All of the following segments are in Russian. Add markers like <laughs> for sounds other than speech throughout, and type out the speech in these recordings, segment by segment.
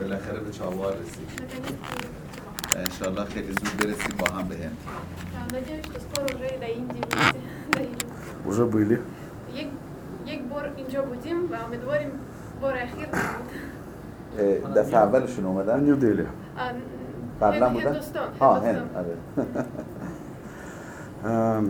بالاخره به چابهار رسید Наконец-то. انشالله خیلی زود برسیم با هم به هند А, Надеюсь, что скоро уже до Индии вместе доедем. Уже были. یک یک بار اینجا بودیم و امیدواریم بار اخیر نبود. اه، دفعه اولشون اومدن Нью-Дели. آه، قبلا هند- بودن هندوستان ها هندوستان. هند آره А,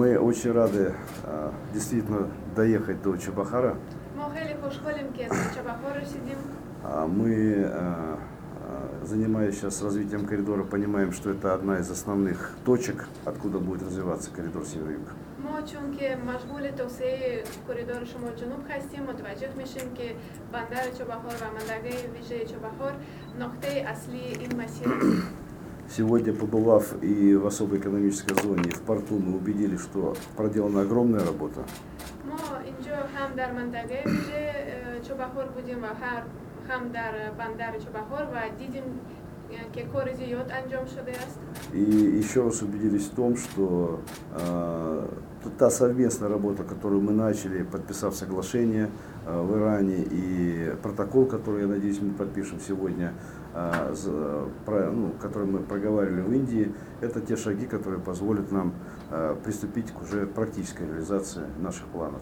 Мы очень рады а, действительно доехать до Чебахара. ما خیلی خوشحالیم که به چابهار رسیدیم А, Мы, а, а, занимаясь сейчас развитием коридора, понимаем, что это одна из основных точек, откуда будет развиваться коридор север-юг. ما چون که مشغول توسعه کریدور شمال جنوب هستیم متوجه میشیم که بندر چابهار و منطقه ویژه چابهار نقطه اصلی این مسیر است. Сегодня, побывав и в особой экономической зоне, и в порту, мы убедились, что проделана огромная работа. ما اینجا هم در منطقه ویژه اه، چابهار بودیم و هر هم در بندر چابهار و دیدیم اه، که کار زیاد انجام شده است И еще раз убедились в том, что э, та совместная работа, которую мы начали, подписав соглашение э, в Иране, и протокол, который, я надеюсь, мы подпишем сегодня, э, за- про- ну, который мы проговаривали в Индии, это те шаги, которые позволят нам э, приступить к уже практической реализации наших планов.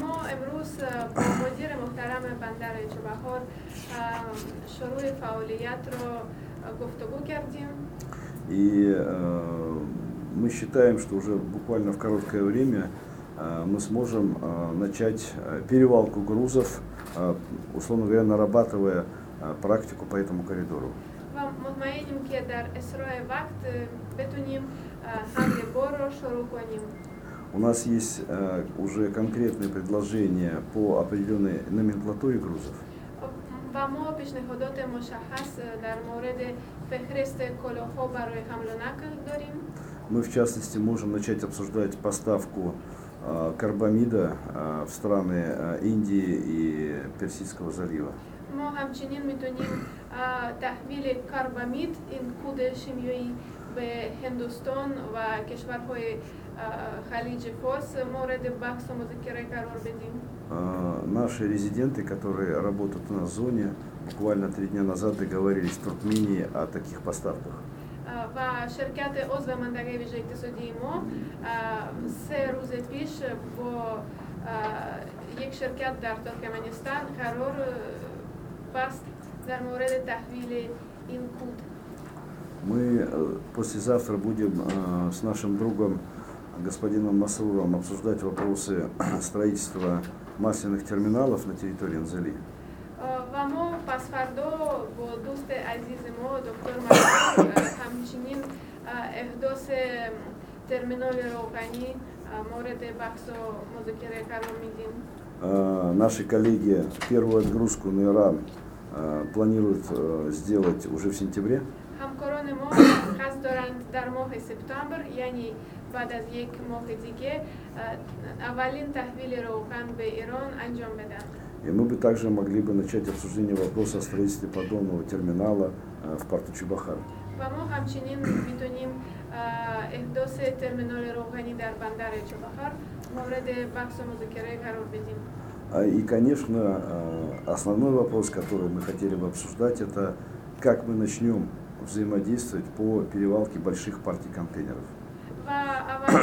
ما امروز با مدیر محترم بندر چوبهار شروع فعالیت رو گفتگو کردیم И э, мы считаем, что уже буквально в короткое время э, мы сможем э, начать э, перевалку грузов, э, условно говоря, нарабатывая э, практику по этому коридору. و مطمئنیم که در اسرع وقت بتونیم حمل بار رو شروع کنیم у нас есть э, уже конкретные предложения по определенной номенклатуре грузов. و ما پیشنهادات مشخص در مورد فهرست کالاها برای حمل و نقل داریم. Мы в частности можем начать обсуждать поставку э, карбамида э, в страны Индии и Персидского залива. ما همچنین میتونیم تحویل کربامید این کود شیمیایی به هندوستان و کشورهای خلیج فارس مورد بحث و مذاکره قرار بدیم Э, Наши резиденты, которые работают у нас в зоне, буквально три дня назад договорились в Туркмении о таких поставках. و شرکت عضو منطقه ویژه اقتصادی ما سه روز پیش با یک شرکت در ترکمنستان قرار بست در مورد تحویل این کود Мы э, послезавтра будем э, с нашим другом господином Масруром обсуждать вопросы <clears throat> строительства масляных терминалов на территории Анзели. و ما پس فردا با دوست عزیز ما دکتر مسعود همچنین احداث ترمینال روغنی مورد بحث و مذاکره قرار میدیم Э, Наши коллеги первую отгрузку на Иран э, планируют э, сделать уже в сентябре. همکاران ما قصد دارند در ماه سپتامبر یعنی بعد از یک ماه دیگه اولین تحویل روغن به ایران انجام بدن И мы бы также могли бы начать обсуждение вопроса о строительстве подобного терминала э, в порту Чебахар. و ما همچنین میتونیم احداث ترمینال روغنی در بندر چابهار مورد بحث و مذاکره قرار بدیم А, И, конечно, э, основной вопрос, который мы хотели бы обсуждать, это как мы начнем взаимодействовать по перевалке больших партий контейнеров. و اول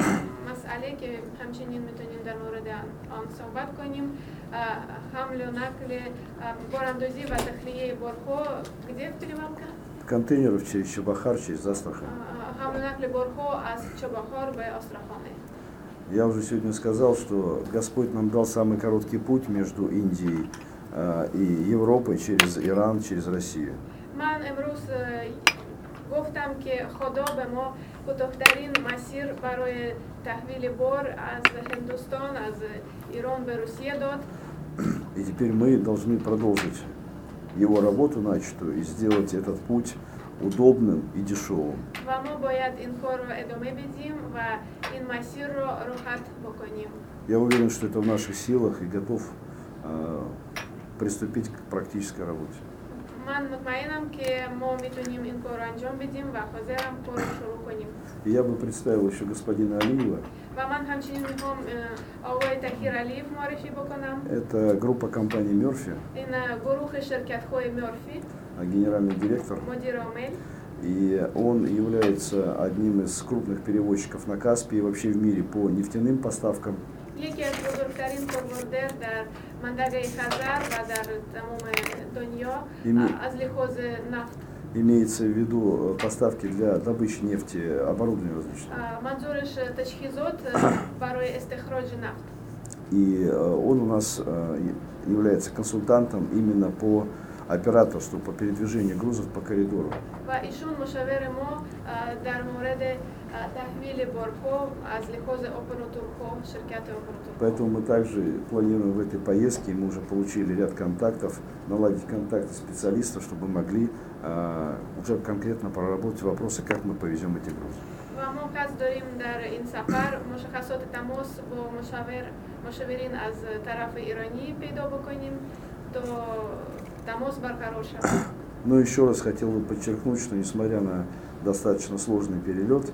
مسئله که همچنین میتونیم در مورد آن صحبت کنیم حمل و نقل باراندازی و تخلیه بارها где перевалка? Контейнеров через Чебахар, через Астрахань. حمل و نقل بارها از چابهار به آسترخانه Я уже сегодня сказал, что Господь нам дал самый короткий путь между Индией э, и Европой через Иран, через Россию. من امروز اه، گفتم که خدا به ما кӯтоҳтарин масир барои таҳвили бор аз ҳиндустон аз ирон ба русия дод И теперь мы должны продолжить его работу начатую и сделать этот путь удобным и дешевым. Я уверен, что это в наших силах и готов э, приступить к практической работе. من مطمئنم که ما میتونیم این کار رو انجام بدیم و حاضرم کار رو شروع کنیم И я бы представил еще господина Алиева. و من همچنین میخوام اه، آقای تحیر علیف معرفی بکنم Это группа компании Мерфи, این اه، گروه شرکت های مرفی генеральный директор. مدیر عامل И он является одним из крупных перевозчиков на Каспии и вообще в мире по нефтяным поставкам. یکی از بزرگترین فوروردر در منطقه خزر و در تمام دنیا این- اه، از لحاظ نفت Имеется в виду э, поставки для добычи нефти, оборудования различного. اه، منظورش تجهیزات اه، برای استخراج نفت И э, <coughs> он у нас э, и- является консультантом именно по операторству, по передвижению грузов по коридору. و ایشون مشاور ما اه، در مورد اه، تحویل بارها از لحاظ اپراتورها شرکت اپراتورها Поэтому мы также планируем в этой поездке, мы уже получили ряд контактов, наладить контакты специалистов, чтобы могли э, уже конкретно проработать вопросы, как мы повезем эти грузы. و ما قصد داریم در این سفر مشخصات تماس با مشاور مشاورین از طرف ایرانی پیدا بکنیم تا تماس برقرار شود Но еще раз хотел бы подчеркнуть, что несмотря на достаточно сложный перелет,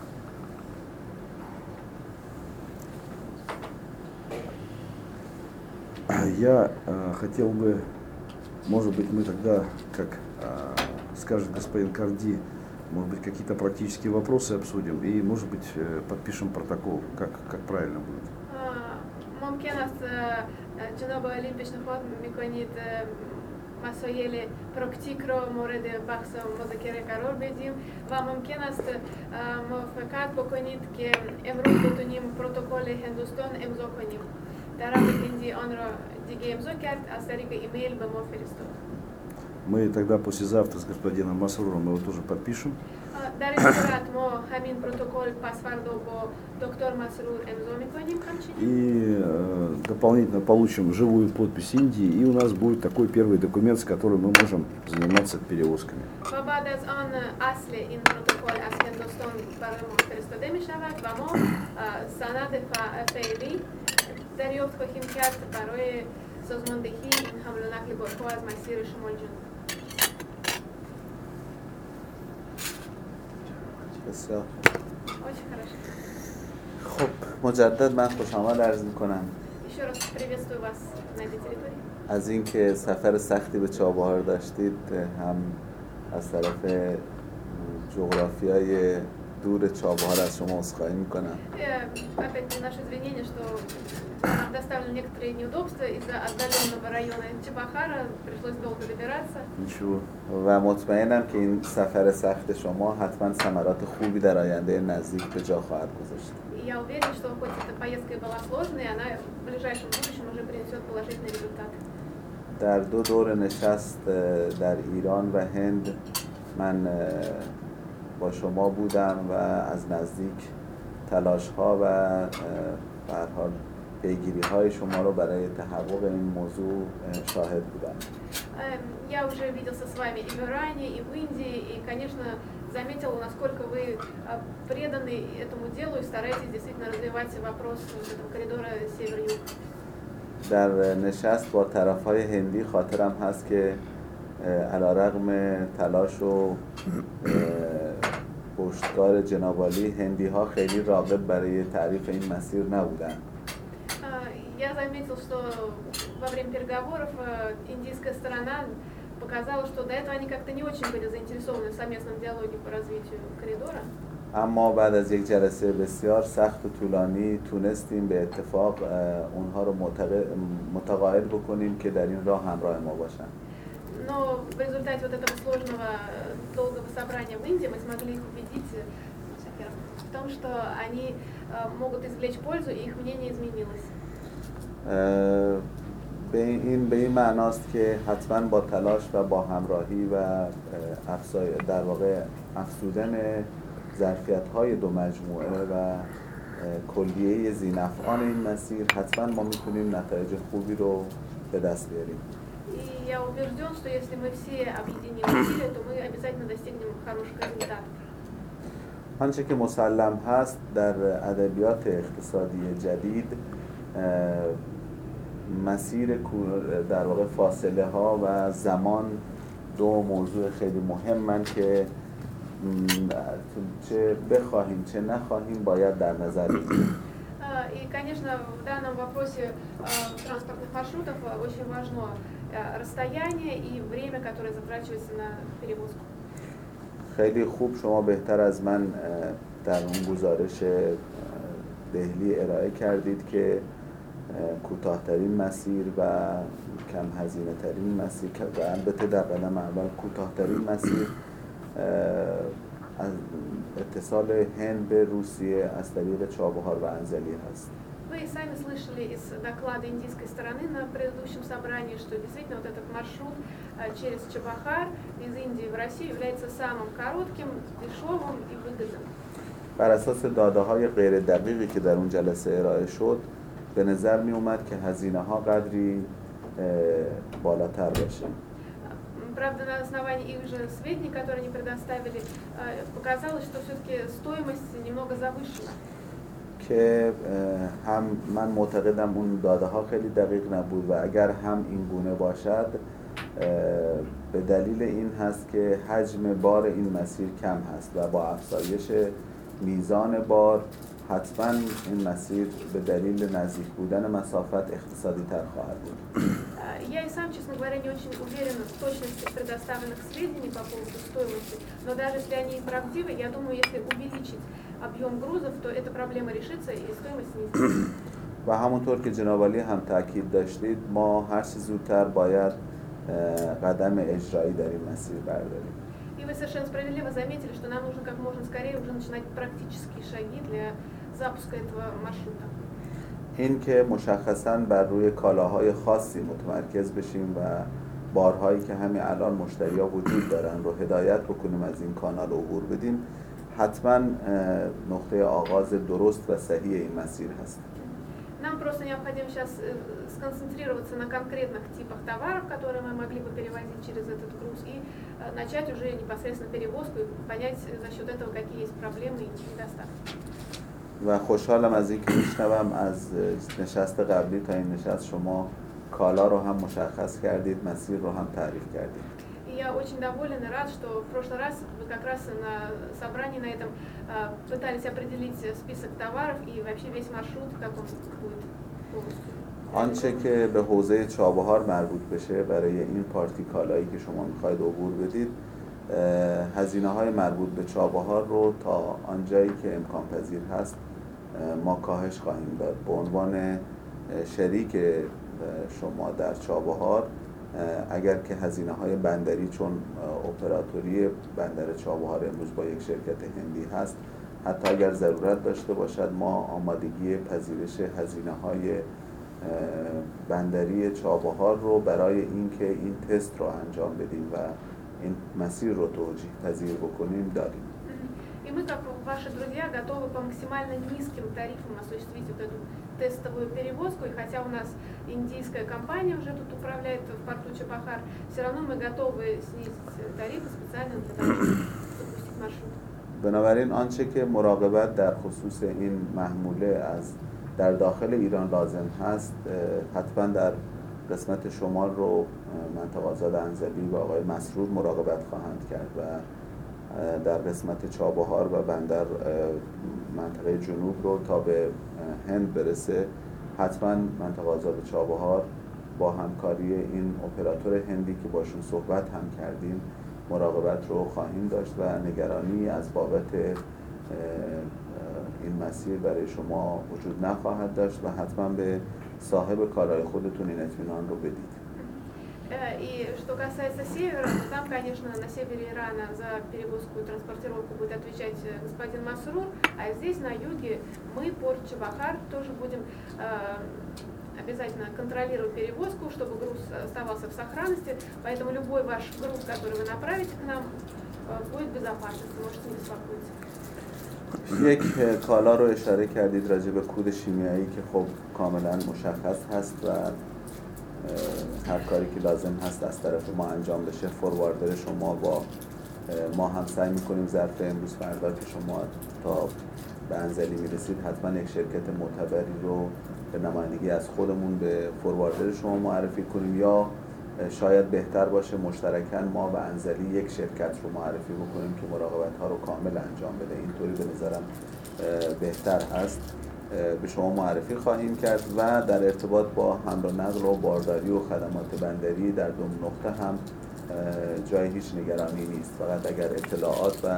Я э, хотел бы, может быть, мы тогда, как э, скажет господин Карди, может быть, какие-то практические вопросы обсудим и, может быть, э, подпишем протокол, как, как правильно будет. آه، ممکن است اه، جناب عالی پیشنهاد میکنید اه، مسائل پراکتیک را مورد بحث و مذاکره قرار بدیم و ممکن است اه، موافقت بکنید که امروز بتونیم پروتکل هندوستان امضا کنیم طرف هندی آن را دیگه امضا کرد از طریق ایمیل به ما فرستاد Мы тогда послезавтра с господином Масруром его тоже подпишем. اه، در این صورت ما همین پروتکل پس فردا با دکتر مسرور امضا میکنیم همچنین И э, дополнительно получим живую подпись Индии, и у нас будет такой первый документ, с которым мы можем заниматься перевозками. دریافت خواهیم کرد برای سازماندهی این حمل و نقل بارها از مسیر شمال جنوب بسیار. خب مجدد من خوش آمد عرض می‌کنم. از اینکه سفر سختی به چابهار داشتید هم از طرف جغرافیای دور چابهار از شما عذرخواهی میکنم Э, Опять наши извинения, что нам доставили некоторые неудобства из-за отдаленного района Чебахара. Пришлось долго добираться. Ничего. و مطمئنم که این سفر سخت شما حتما ثمرات خوبی در آینده نزدیک به جا خواهد گذاشت И Я уверен, что хоть эта поездка и была сложной, она в ближайшем будущем уже принесет положительный результат. در دو دور نشست اه، در ایران و هند من اه، با شما بودم و از نزدیک تلاش ها و اه، به هر حال پیگیری های شما رو برای تحقق این موضوع اه، شاهد بودم Эм, Я уже виделся с вами и в Иране, и в Индии, и, конечно, заметил, насколько вы э, преданы этому делу и стараетесь действительно развивать вопрос вот этого коридора север-юг. در نشست با طرف های هندی خاطرم هست که علا رقم تلاش و اه، پشتکار جنابالی هندی ها خیلی راغب برای تعریف این مسیر نبودن А, Я заметил, что во время переговоров э, индийская сторона показала, что до этого они как-то не очень были заинтересованы в совместном диалоге по развитию коридора. اما بعد از یک جلسه بسیار سخت و طولانی تونستیم به اتفاق اه، اونها رو معتقد- متقاعد بکنیم که در این راه همراه ما باشن Но в результате вот этого сложного, э, долгого собрания в Индии мы смогли их убедить э, в том, что они могут извлечь пользу, и их мнение изменилось. اه، به این به این معناست که حتما با تلاش و با همراهی و اه، افزای در واقع افزودن ظرفیت های دو مجموعه و اه، کلیه زینفعان این مسیر حتما ما میتونیم نتایج خوبی رو به دست بیاریم И я убежден, что если мы все объединим усилия, то мы обязательно достигнем хороших результатов. آنچه که مسلم هست در ادبیات اقتصادی جدید اه، مسیر کو- در واقع فاصله ها و زمان دو موضوع خیلی مهمن که م، چه بخواهیم چه نخواهیم باید در نظر بگیریم А, И, конечно, в данном вопросе а, транспортных маршрутов а, очень важно а, расстояние и время, которое затрачивается на перевозку. خیلی خوب شما بهتر از من اه، در اون گزارش اه، دهلی ارائه کردید که اه، کوتاهترین مسیر و کم هزینه ترین مسیر که- و البته در قدم اول کوتاهترین مسیر اه، از اتصال هند به روسیه از طریق چابهار و انزلی هست Вы и сами слышали из доклада индийской стороны на предыдущем собрании, что действительно вот этот маршрут а, через Чабахар из Индии в Россию является самым коротким, дешевым и выгодным. بر اساس داده های غیر دقیقی که در اون جلسه ارائه شد به نظر می اومد که هزینه ها قدری اه، بالاتر باشه М, Правда, на основании их же сведений, которые они предоставили, а, показалось, что все-таки стоимость немного завышена. که هم من معتقدم اون داده ها خیلی دقیق نبود و اگر هم این گونه باشد به دلیل این هست که حجم بار این مسیر کم هست و با افزایش میزان بار حتما این مسیر به دلیل نزدیک بودن مسافت اقتصادی تر خواهد بود А, Я и сам, честно говоря, не очень уверена в точности предоставленных сведений по поводу стоимости, но даже если они и правдивы, я думаю, если увеличить объем грузов, то эта проблема решится и стоимость снизится. و همونطور که جناب عالی هم تاکید داشتید ما هر چه زودتر باید اه، قدم اجرایی در این مسیر برداریم И вы совершенно справедливо заметили, что нам нужно как можно скорее уже начинать практические шаги для запуска этого маршрута. این که مشخصا بر روی کالاهای خاصی متمرکز بشیم و بارهایی که همین الان مشتریا وجود دارن رو هدایت بکنیم از این کانال عبور بدیم حتما اه، نقطه آغاز درست و صحیح این مسیر هست Нам просто необходимо сейчас э, сконцентрироваться на конкретных типах товаров, которые мы могли бы перевозить через этот груз, и э, начать уже непосредственно перевозку и понять э, за счет этого, какие есть проблемы и недостатки. و خوشحالم از اینکه میشنوم از اه، نشست قبلی تا این نشست شما کالا رو هم مشخص کردید مسیر رو هم تعریف کردید И я очень доволен и рад, что в прошлый раз вы как раз на собрании на этом э, пытались определить список товаров и вообще весь маршрут, как он будет полностью. آنچه که به حوزه چابهار مربوط بشه برای این پارتی کالایی که شما میخواید عبور بدید هزینه های مربوط به چابهار رو تا آنجایی که امکان پذیر هست اه، ما کاهش خواهیم داد به عنوان شریک شما در چابهار اگر که هزینه های بندری چون اپراتوری بندر چابهار امروز با یک شرکت هندی هست حتی اگر ضرورت داشته باشد ما آمادگی پذیرش هزینه های بندری چابهار رو برای اینکه این تست رو انجام بدیم و این مسیر رو توجیه پذیر بکنیم داریم. И мы, как ваши друзья, готовы по максимально низким тарифам осуществить вот эту тестовую перевозку. И хотя у нас индийская компания уже тут управляет в порту Чапахар, все равно мы готовы снизить тарифы специально для того, чтобы запустить маршрут. بنابراین آنچه که مراقبت در خصوص این محموله از در داخل ایران لازم هست اه، حتما در قسمت شمال رو اه، منطقه آزاد انزلی و آقای مسرور مراقبت خواهند کرد و اه، در قسمت چابهار و بندر منطقه جنوب رو تا به هند برسه حتما منطقه آزاد چابهار با همکاری این اپراتور هندی که باشون صحبت هم کردیم مراقبت رو خواهیم داشت و نگرانی از بابت این مسیر برای شما وجود نخواهد داشت و حتما به صاحب کالای خودتون این اطمینان رو بدید. И что касается севера, то там, конечно, на севере Ирана за перевозку и транспортировку будет отвечать э, господин Масрур, а здесь на юге мы, порт Чебахар, тоже будем э, обязательно контролировать перевозку, чтобы груз оставался в сохранности. Поэтому любой ваш груз, который вы направите к нам, э, будет в безопасности, можете не беспокоиться. یک اه، کالا رو اشاره کردید راجع به کود شیمیایی که خب کاملا مشخص هست و اه، هر کاری که لازم هست از طرف ما انجام بشه فورواردر شما با ما هم سعی می‌کنیم ظرف امروز فردا که شما تا به انزلی می‌رسید حتما یک شرکت معتبری رو به نمایندگی از خودمون به فورواردر شما معرفی کنیم یا شاید بهتر باشه مشترکاً ما و انزلی یک شرکت رو معرفی بکنیم که مراقبت ها رو کامل انجام بده. اینطوری به نظرم بهتر هست. به شما معرفی خواهیم کرد و در ارتباط با حمل و نقل و بارداری و خدمات بندری در دو نقطه هم اه، جای هیچ نگرانی نیست فقط اگر اطلاعات و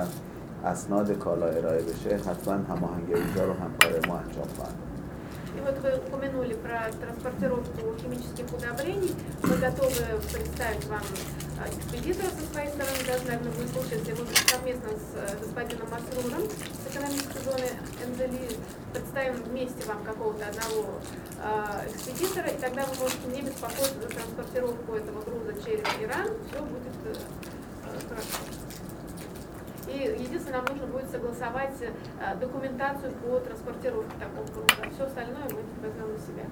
اسناد کالا ارائه بشه حتما هماهنگی اینجا رو همکار ما انجام خواهند داد. И вот вы упомянули про транспортировку химических удобрений. Мы готовы представить вам э, экспедитора со своей стороны. Даже, наверное, будет лучше, если мы совместно с э, господином Масруром с экономической зоны НЗЛИ представим вместе вам какого-то одного э, экспедитора, и тогда вы можете не беспокоиться за транспортировку этого груза через Иран. Все будет э, э, хорошо. И единственное, нам нужно будет согласовать э, документацию по транспортировке такого груза. Все остальное мы возьмем на себя.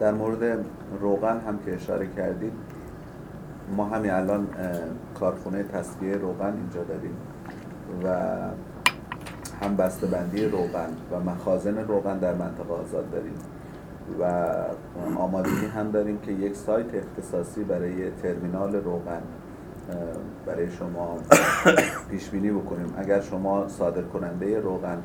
در مورد روغن هم که اشاره کردید ما همین الان کارخونه تصفیه روغن اینجا داریم و هم بسته‌بندی روغن و مخازن روغن در منطقه آزاد داریم و آمادگی هم داریم که یک سایت اختصاصی برای ترمینال روغن برای شما پیش بینی بکنیم. اگر شما صادر کننده روغن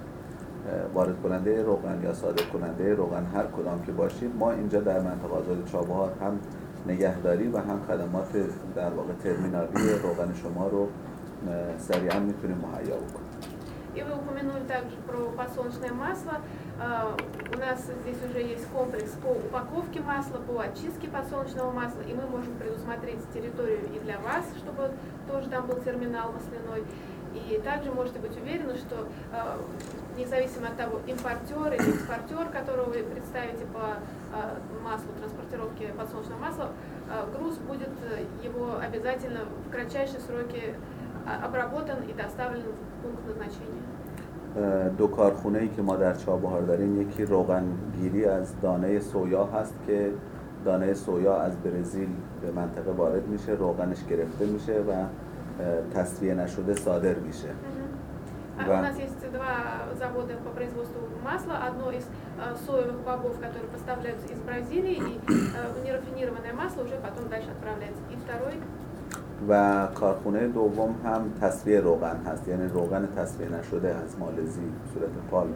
وارد کننده روغن یا صادر کننده روغن هر کدام که باشید ما اینجا در منطقه آزاد چابهار هم نگهداری و هم خدمات در واقع ترمینالی روغن شما رو اه، سریعا میتونیم مهیا بکنیم И вы упомянули также про подсолнечное масло. А, У нас здесь уже есть комплекс по упаковке масла, по очистке подсолнечного масла, и мы можем предусмотреть территорию и для вас, чтобы тоже там был терминал масляной. И также можете быть уверены, что а, независимо от того, импортер или экспортер, которого вы представите по а, маслу, транспортировке подсолнечного масла, а, груз будет э, его обязательно в кратчайшие сроки а, обработан и доставлен в пункт назначения. اه، دو کارخونه ای که ما در چابهار داریم یکی روغن گیری از دانه سویا هست که دانه سویا از برزیل به منطقه وارد میشه روغنش грефте میشه و اه، تصفیه نشده صادر میشه А Да. У нас есть два завода по производству масла. Одно из э, соевых бобов, которые поставляются из Бразилии, и э, нерафинированное масло уже потом дальше отправляется. И второй و کارخونه دوم هم تصفیه روغن هست یعنی روغن تصفیه نشده از مالزی صورت پال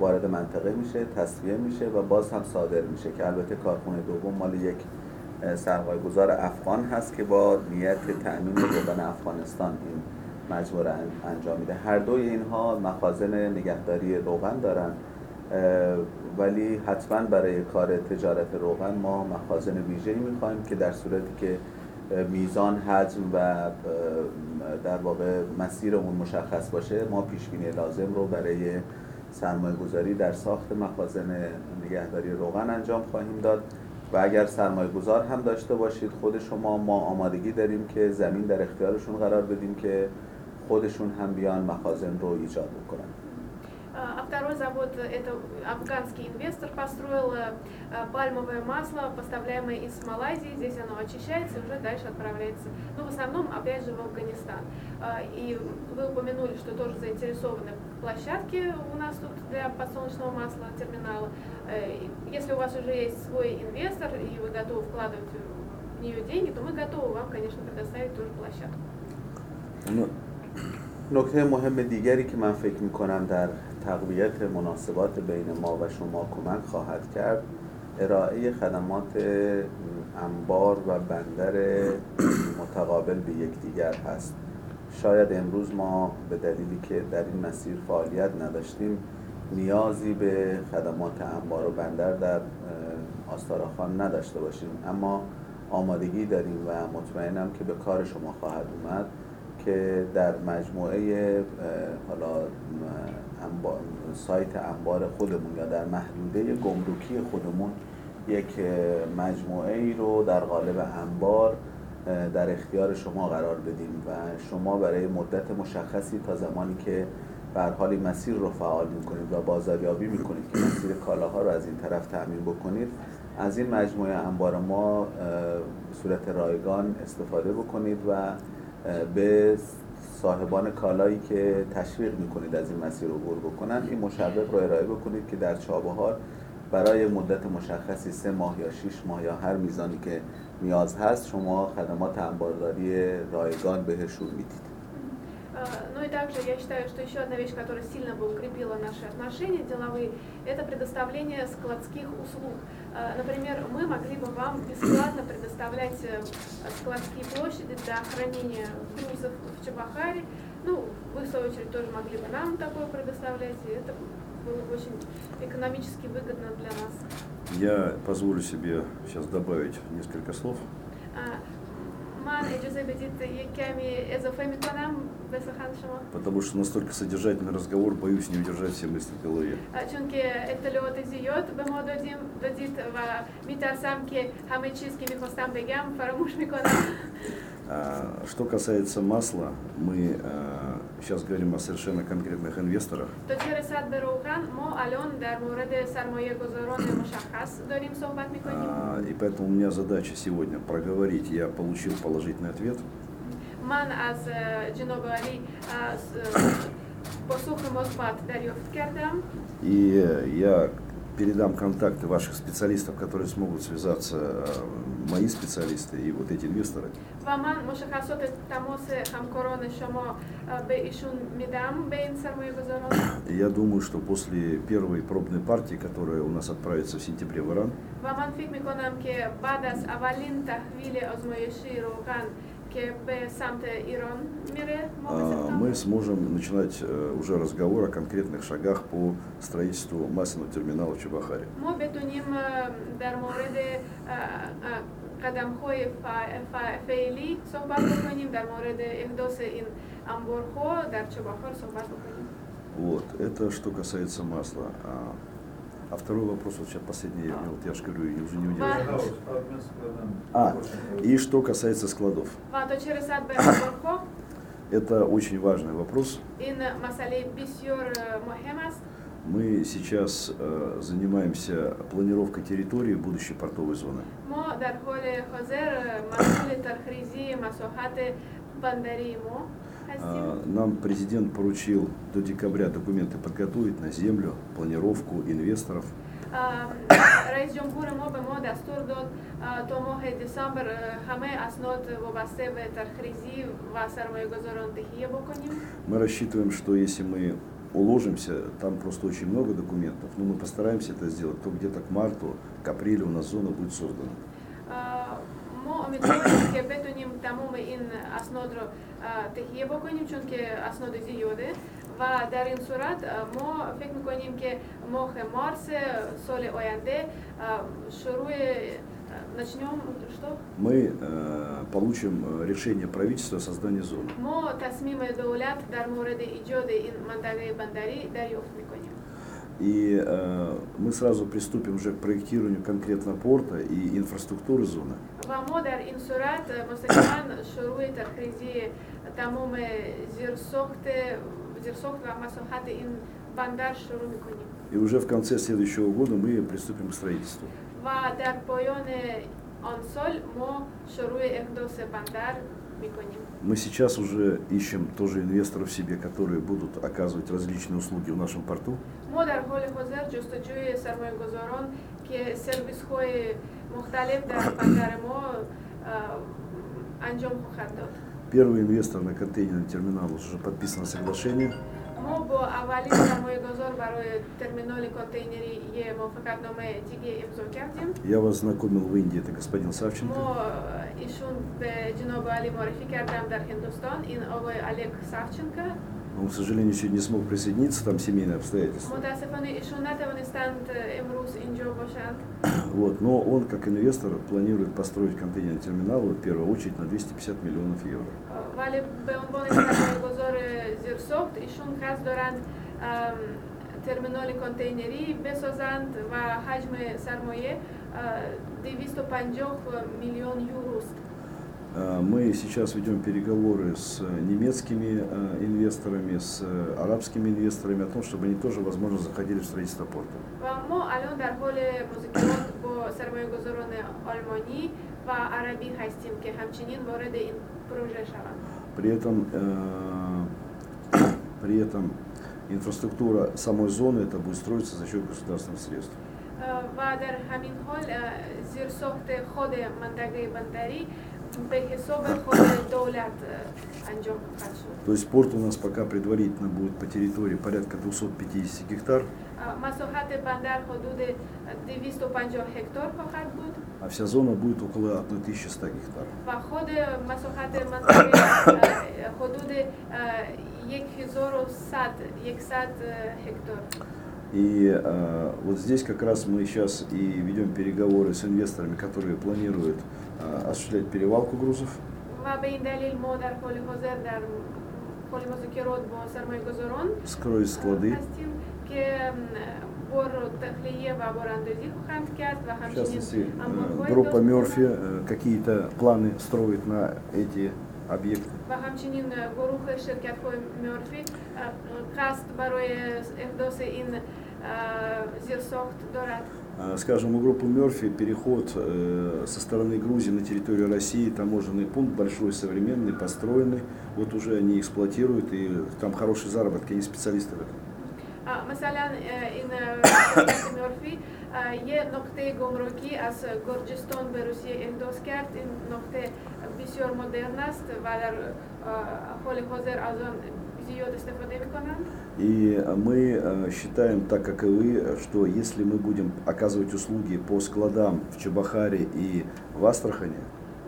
وارد منطقه میشه تصفیه میشه و باز هم صادر میشه که البته کارخونه دوم مال یک اه، سرمایه‌گذار افغان هست که با نیت تأمین روغن افغانستان این مجموعه انجام میده. هر دوی اینها مخازن نگهداری روغن دارن ولی حتما برای کار تجارت روغن ما مخازن ویژه‌ای می‌خوایم که در صورتی که میزان حجم و در واقع مسیر اون مشخص باشه ما پیش بینی لازم رو برای سرمایه گذاری در ساخت مخازن نگهداری روغن انجام خواهیم داد. و اگر سرمایه گذار هم داشته باشید خود شما ما آمادگی داریم که زمین در اختیارشون قرار بدیم که خودشون هم بیان مخازن رو ایجاد بکنن А второй завод – это афганский инвестор построил э, э, пальмовое масло, поставляемое из Малайзии. Здесь оно очищается и уже дальше отправляется. Ну, в основном, опять же, в Афганистан. А, И вы упомянули, что тоже заинтересованы площадки у нас тут для подсолнечного масла, терминала. Э, и Если у вас уже есть свой инвестор и вы готовы вкладывать в нее деньги, то мы готовы вам, конечно, предоставить тоже площадку. نکته مهم دیگری که من فکر می کنم در تقویت مناسبات بین ما و شما کمک خواهد کرد ارائه خدمات انبار و بندر متقابل به یکدیگر هست. شاید امروز ما به دلیلی که در این مسیر فعالیت نداشتیم نیازی به خدمات انبار و بندر در آستاراخان نداشته باشیم. اما آمادگی داریم و مطمئنم که به کار شما خواهد اومد. که در مجموعه حالا سایت انبار خودمون یا در محدوده گمرکی خودمون یک مجموعه ای رو در قالب انبار در اختیار شما قرار بدیم و شما برای مدت مشخصی تا زمانی که به حال مسیر رو فعال می‌کنید و بازاریابی می‌کنید که مسیر کالاها رو از این طرف تأمین بکنید از این مجموعه انبار ما صورت رایگان استفاده بکنید و به صاحبان کالایی که تشویق میکنید از این مسیر عبور بکنن این مشوق رو ارائه بکنید که در چابهار برای مدت مشخصی سه ماه یا شش ماه یا هر میزانی که نیاز هست شما خدمات انبارداری رایگان بهشون میدید А, Ну и также я считаю, что еще одна вещь, которая сильно бы укрепила наши отношения деловые, это предоставление складских услуг. А, Например, мы могли бы вам бесплатно предоставлять э, складские площади для хранения грузов в Чебахаре. Ну, вы, в свою очередь, тоже могли бы нам такое предоставлять, и это было бы очень экономически выгодно для нас. Я позволю себе сейчас добавить несколько слов. Потому что настолько содержательный разговор, боюсь не удержать все мысли в голове. А, что касается масла, мы а, Сейчас говорим о совершенно конкретных инвесторах. А, и поэтому у меня задача сегодня проговорить. Я получил положительный ответ. <coughs> И я передам контакты ваших специалистов, которые смогут связаться, э, мои специалисты и вот эти инвесторы. و من مشخصات تماس همکاران شما اه، به ایشون میدم به این سرمایه گذاران И Я думаю, что после первой пробной партии, которая у нас отправится в сентябре в Иран, و من فکر میکنم که بعد از اولین تحویل آزمایشی روغن که به سمت ایران میره ماه а, سپتامبر мы сможем начинать э, уже разговор о конкретных шагах по строительству масляного терминала в Чебахаре. ما بتونیم اه، در مورد قدم های فعلی صحبت بکنیم در مورد احداث این انبارها در چباخار صحبت بکنیم Вот, это что касается масла. а второй вопрос, вот сейчас последний, я вот я же говорю, я уже не удержал. А, и что касается складов. Это очень важный вопрос. Мы сейчас э, занимаемся планировкой территории будущей портовой зоны. Мы در حال حاضر مسئول ترخیزی مساحت بندری ما А, هستیم Нам президент поручил до декабря документы подготовить на землю, планировку инвесторов. ام، رئیس جمهور ما به ما دستور داد اه، تا ماه دسامبر اه، همه اسناد وابسته به ترخیزی و سرمایه گذاران تهیه بکنیم Мы рассчитываем, что если мы уложимся, там просто очень много документов, но мы постараемся это сделать, то где-то к марту, к апрелю у нас зона будет создана. ammo umidvormiz ki betonim tamom in asnodро tahya бокунем чунки асноди зиёда ва дар ин сурат а, мо фикр мекунем ки моҳи марс соли оянда шурӯи а, начнем что? Мы э, получим э, решение правительства о создании зоны. Мы тасмим дулят дар муради иджоди ин мандагаи бандари дарёфни. И э, мы сразу приступим уже к проектированию конкретно порта и инфраструктуры зоны. Вамо дар инсурат э, мусакан шуруи тахризи тамом зирсохте зирсохт ва масухат ин бандар шуру микуним. И уже в конце следующего года мы приступим к строительству. Ва дар поён он соль мо шуруи эхдосе бандар мы сейчас уже ищем тоже инвесторов себе, которые будут оказывать различные услуги в нашем порту. ما در حال حاضر جستجوی سرمایه گذاران که سرویس های مختلف در بندر ما اه، انجام خواهد داد Первый инвестор на контейнерный терминал уже подписано соглашение. ما با اولین سرمایه گذار برای ترمینال کانتینری یه موافقت نامه دیگه امضا کردیم Я вас знакомил в Индии, это господин Савченко. ما ایشون به جناب علی معرفی کردم در هندوستان این آقای الک سافچنکا Он, к сожалению, сегодня не смог присоединиться, там семейные обстоятельства. <coughs> Вот, но он, как инвестор, планирует построить контейнерный терминал, в первую очередь, на 250 миллионов евро. терминали контейнери бесозанд ва хаҷми сармоя 250 миллион юруст Мы сейчас ведем переговоры с немецкими э, инвесторами, с э, арабскими инвесторами о том, чтобы они тоже, возможно, заходили в строительство порта. و ما الان در حال مذاکرات با سرمایه‌گذاران آلمانی و عربی هستیم که همچنین وارد این پروژه شوند При этом, э, <coughs> при этом инфраструктура самой зоны это будет строиться за счет государственных средств. اه، و در همین حال اه، زیرساخت خود منطقه بندری то есть порт у нас пока предварительно будет по территории порядка 250 гектар. А вся зона будет около 1100 гектар. И э, вот здесь как раз мы сейчас и ведем переговоры с инвесторами, которые планируют э, Э, осуществлять перевалку грузов. Вскрыть склады. В частности, э, группа Мерфи э, какие-то планы строит на эти объекты. و همچنین گروه شرکت های میورفی قصد برای احداث این اه، زیرساخت دارد А, Скажем, у группы Мерфи переход э, со стороны Грузии на территорию России, таможенный пункт большой, современный, построенный. Вот уже они эксплуатируют, и там хорошие заработки, они специалисты в этом. اه، مثلا اه، این اه، شرکت میورفی اه، یه نقطه گمرکی از گرجستان به روسیه احداث کرد این نقطه بسیار مدرن است و در اه، حال حاضر از آن زیاد استفاده میکنند И мы э, считаем, так как и вы, что если мы будем оказывать услуги по складам в Чебахаре и в Астрахани,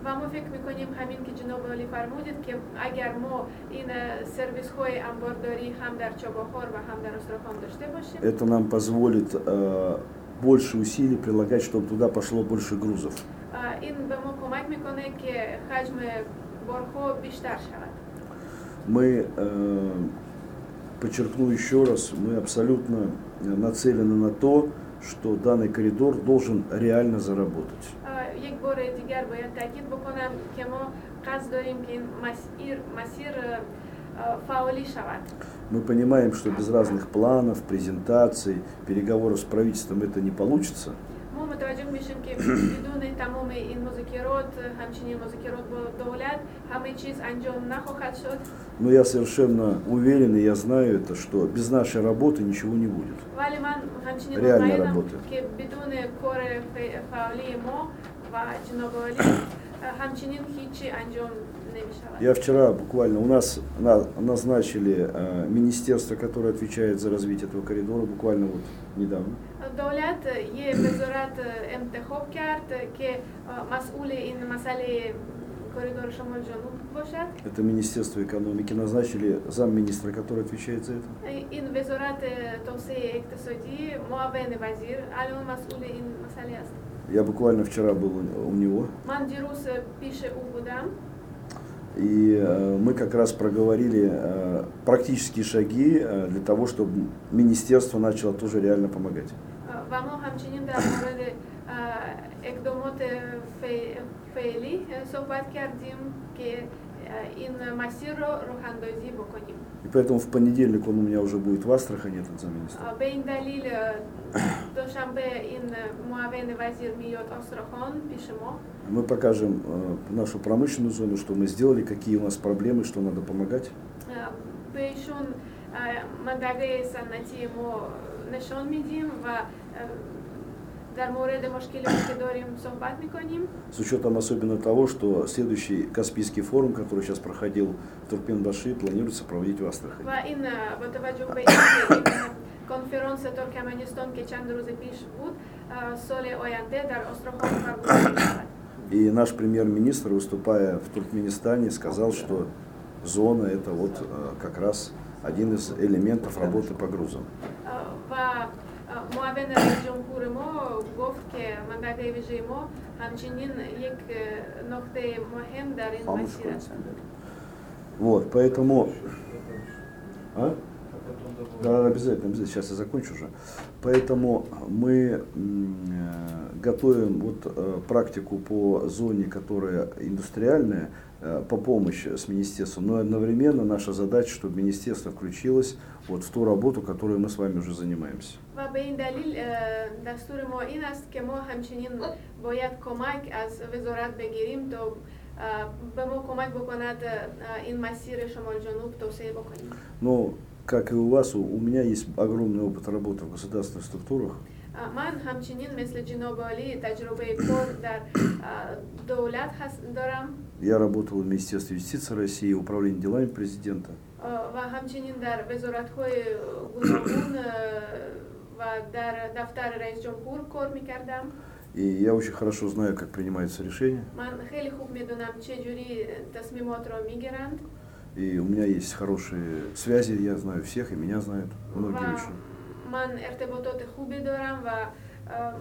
و ما فکر میکنیم همین که جناب عالی فرمودید که اگر ما این اه، سرویس های انبارداری هم در چابهار و هم در استرخان داشته باشیم это нам позволит э, больше усилий прилагать, чтобы туда пошло больше грузов. اه، این به ما کمک میکنه که حجم بارها بیشتر شود Мы, э, подчеркну еще раз, мы абсолютно нацелены на то, что данный коридор должен реально заработать. اه، یک بار دیگر باید تاکید بکنم که ما قصد داریم که این مسیر, مسیر اه، اه، فعالی شود Мы понимаем, что без разных планов, презентаций, переговоров с правительством это не получится. мы траджим мишинки бидуни <coughs> тамоми ин музыкирот, хамчинин э, музыкирот давлят, хамы чиз анджом нахохат шот. Но ну, я совершенно уверен, и я знаю это, что без нашей работы ничего не будет. Реально работы. <coughs> همچنین Реальна مطمئنم робота. که بدون کار ف- فعالی ما و جناب عالی اه، همچنین هیچی انجام نمی شود Я вчера буквально, у нас на- назначили э, министерство, которое отвечает за развитие этого коридора, буквально вот недавно. دولت یه وزارت انتخاب کرد که مسئول این مسئله کریدور شمال جنوب باشد Это Министерство экономики назначили замминистра, который отвечает за это. این وزارت توسعه اقتصادی معاون وزیر الان مسئول این مسئله است Я буквально вчера был у у него, من دیروز پیش او بودم и э, мы как раз проговорили э, практические шаги э, для того, чтобы министерство начало тоже реально помогать. و ما همچنین در مورد اه، اقدامات فع- فعلی صحبت کردیم که اه، این مسیر رو راه اندازی بکنیم И поэтому в понедельник он у меня уже будет в Астрахани, этот замминистра. به این دلیل اه، <coughs> دوشنبه این معاون وزیر میاد آستراخان پیش ما Мы покажем э, нашу промышленную зону, что мы сделали, какие у нас проблемы, что надо помогать. اه، بهشون اه، منطقه صنعتی ما نشان میدیم و С учетом особенно того, что следующий Каспийский форум, который сейчас проходил в Туркменбаши, планируется проводить в Астрахани. konferența Turkmeniston, care И наш премьер-министр, выступая в Туркменистане, сказал, что зона это вот а, как раз один из элементов работы по грузам. Uh, va, uh, گفت که منطقه ویژه ما همچنین یک نقطه مهم در این خاموش مسیر کن است صندلی. Вот, поэтому... А? Да, обязательно, обязательно. Сейчас я закончу уже. Поэтому мы м, э, готовим вот э, практику по зоне, которая индустриальная, э, по помощи с министерством, но одновременно наша задача, чтобы министерство включилось вот в ту работу, которой мы с вами уже занимаемся. و به این دلیل اه، دستور ما این است که ما همچنین باید کمک از وزارت بگیریم تا اه، به ما کمک بکند اه، این مسیر شمال جنوب توسعه بکنیم Но, как и у вас, у, у меня есть огромный опыт работы в государственных структурах. اه، من همچنین مثل جناب عالی تجربه پر در اه، دولت هست دارم Я работал в Министерстве юстиции России, Управлении делами президента. اه، و همچنین در وزارت های گوناگون اه، و در دفتر رئیس جمهور کار میکردم И я очень хорошо знаю, как принимаются решения. من خیلی خوب میدونم چه جوری تصمیمات را میگیرند И у меня есть хорошие связи, я знаю всех, и меня знают و многие очень. من ارتباطات خوبی دارم و اه،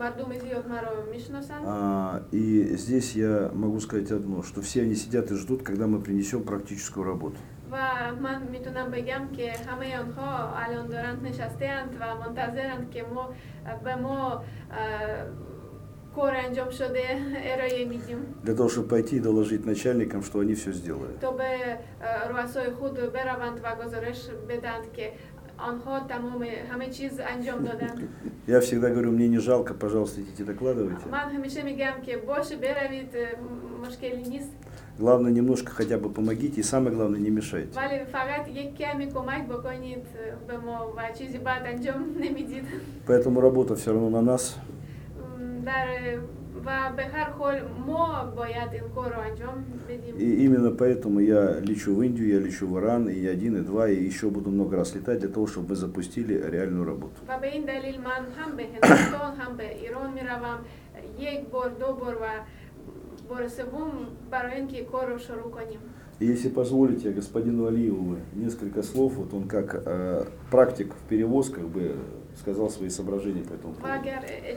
مردم زیاد مرا میشناسند А, и здесь я могу сказать одно, что все они сидят и ждут, когда мы принесем практическую работу. و من میتونم بگم که همه آنها الان دارند نشسته اند و منتظرند که ما به ما اه، کار انجام شده ارائه میدیم Для того, чтобы пойти и доложить начальникам, что они все сделали. تا به اه، رؤسای خود بروند و گزارش بدند که آنها تمام همه چیز انجام دادند <laughs> Я всегда говорю, мне не жалко, пожалуйста, идите докладывайте. من همیشه میگم که باشه بروید اه، مشکلی نیست Главное, немножко хотя бы помогите, и самое главное, не мешайте. ولی فقط یک کمی کمک بکنید به ما و چیزی بعد انجام نمیدید <laughs> Поэтому работа все равно на нас. م، در و به هر حال ما باید این کار رو انجام بدیم И именно поэтому я лечу в Индию, я лечу в Иран, и один, и два, и еще буду много раз летать для того, чтобы мы запустили реальную работу. و به این دلیل من هم به هندوستان هم به ایران میروم یک بار دو بار و بار سوم برای اینکه کار رو شروع کنیم И если позволите, господину Алиеву несколько слов, вот он как э, практик в перевозках бы сказал свои соображения по этому поводу. Э, э, э,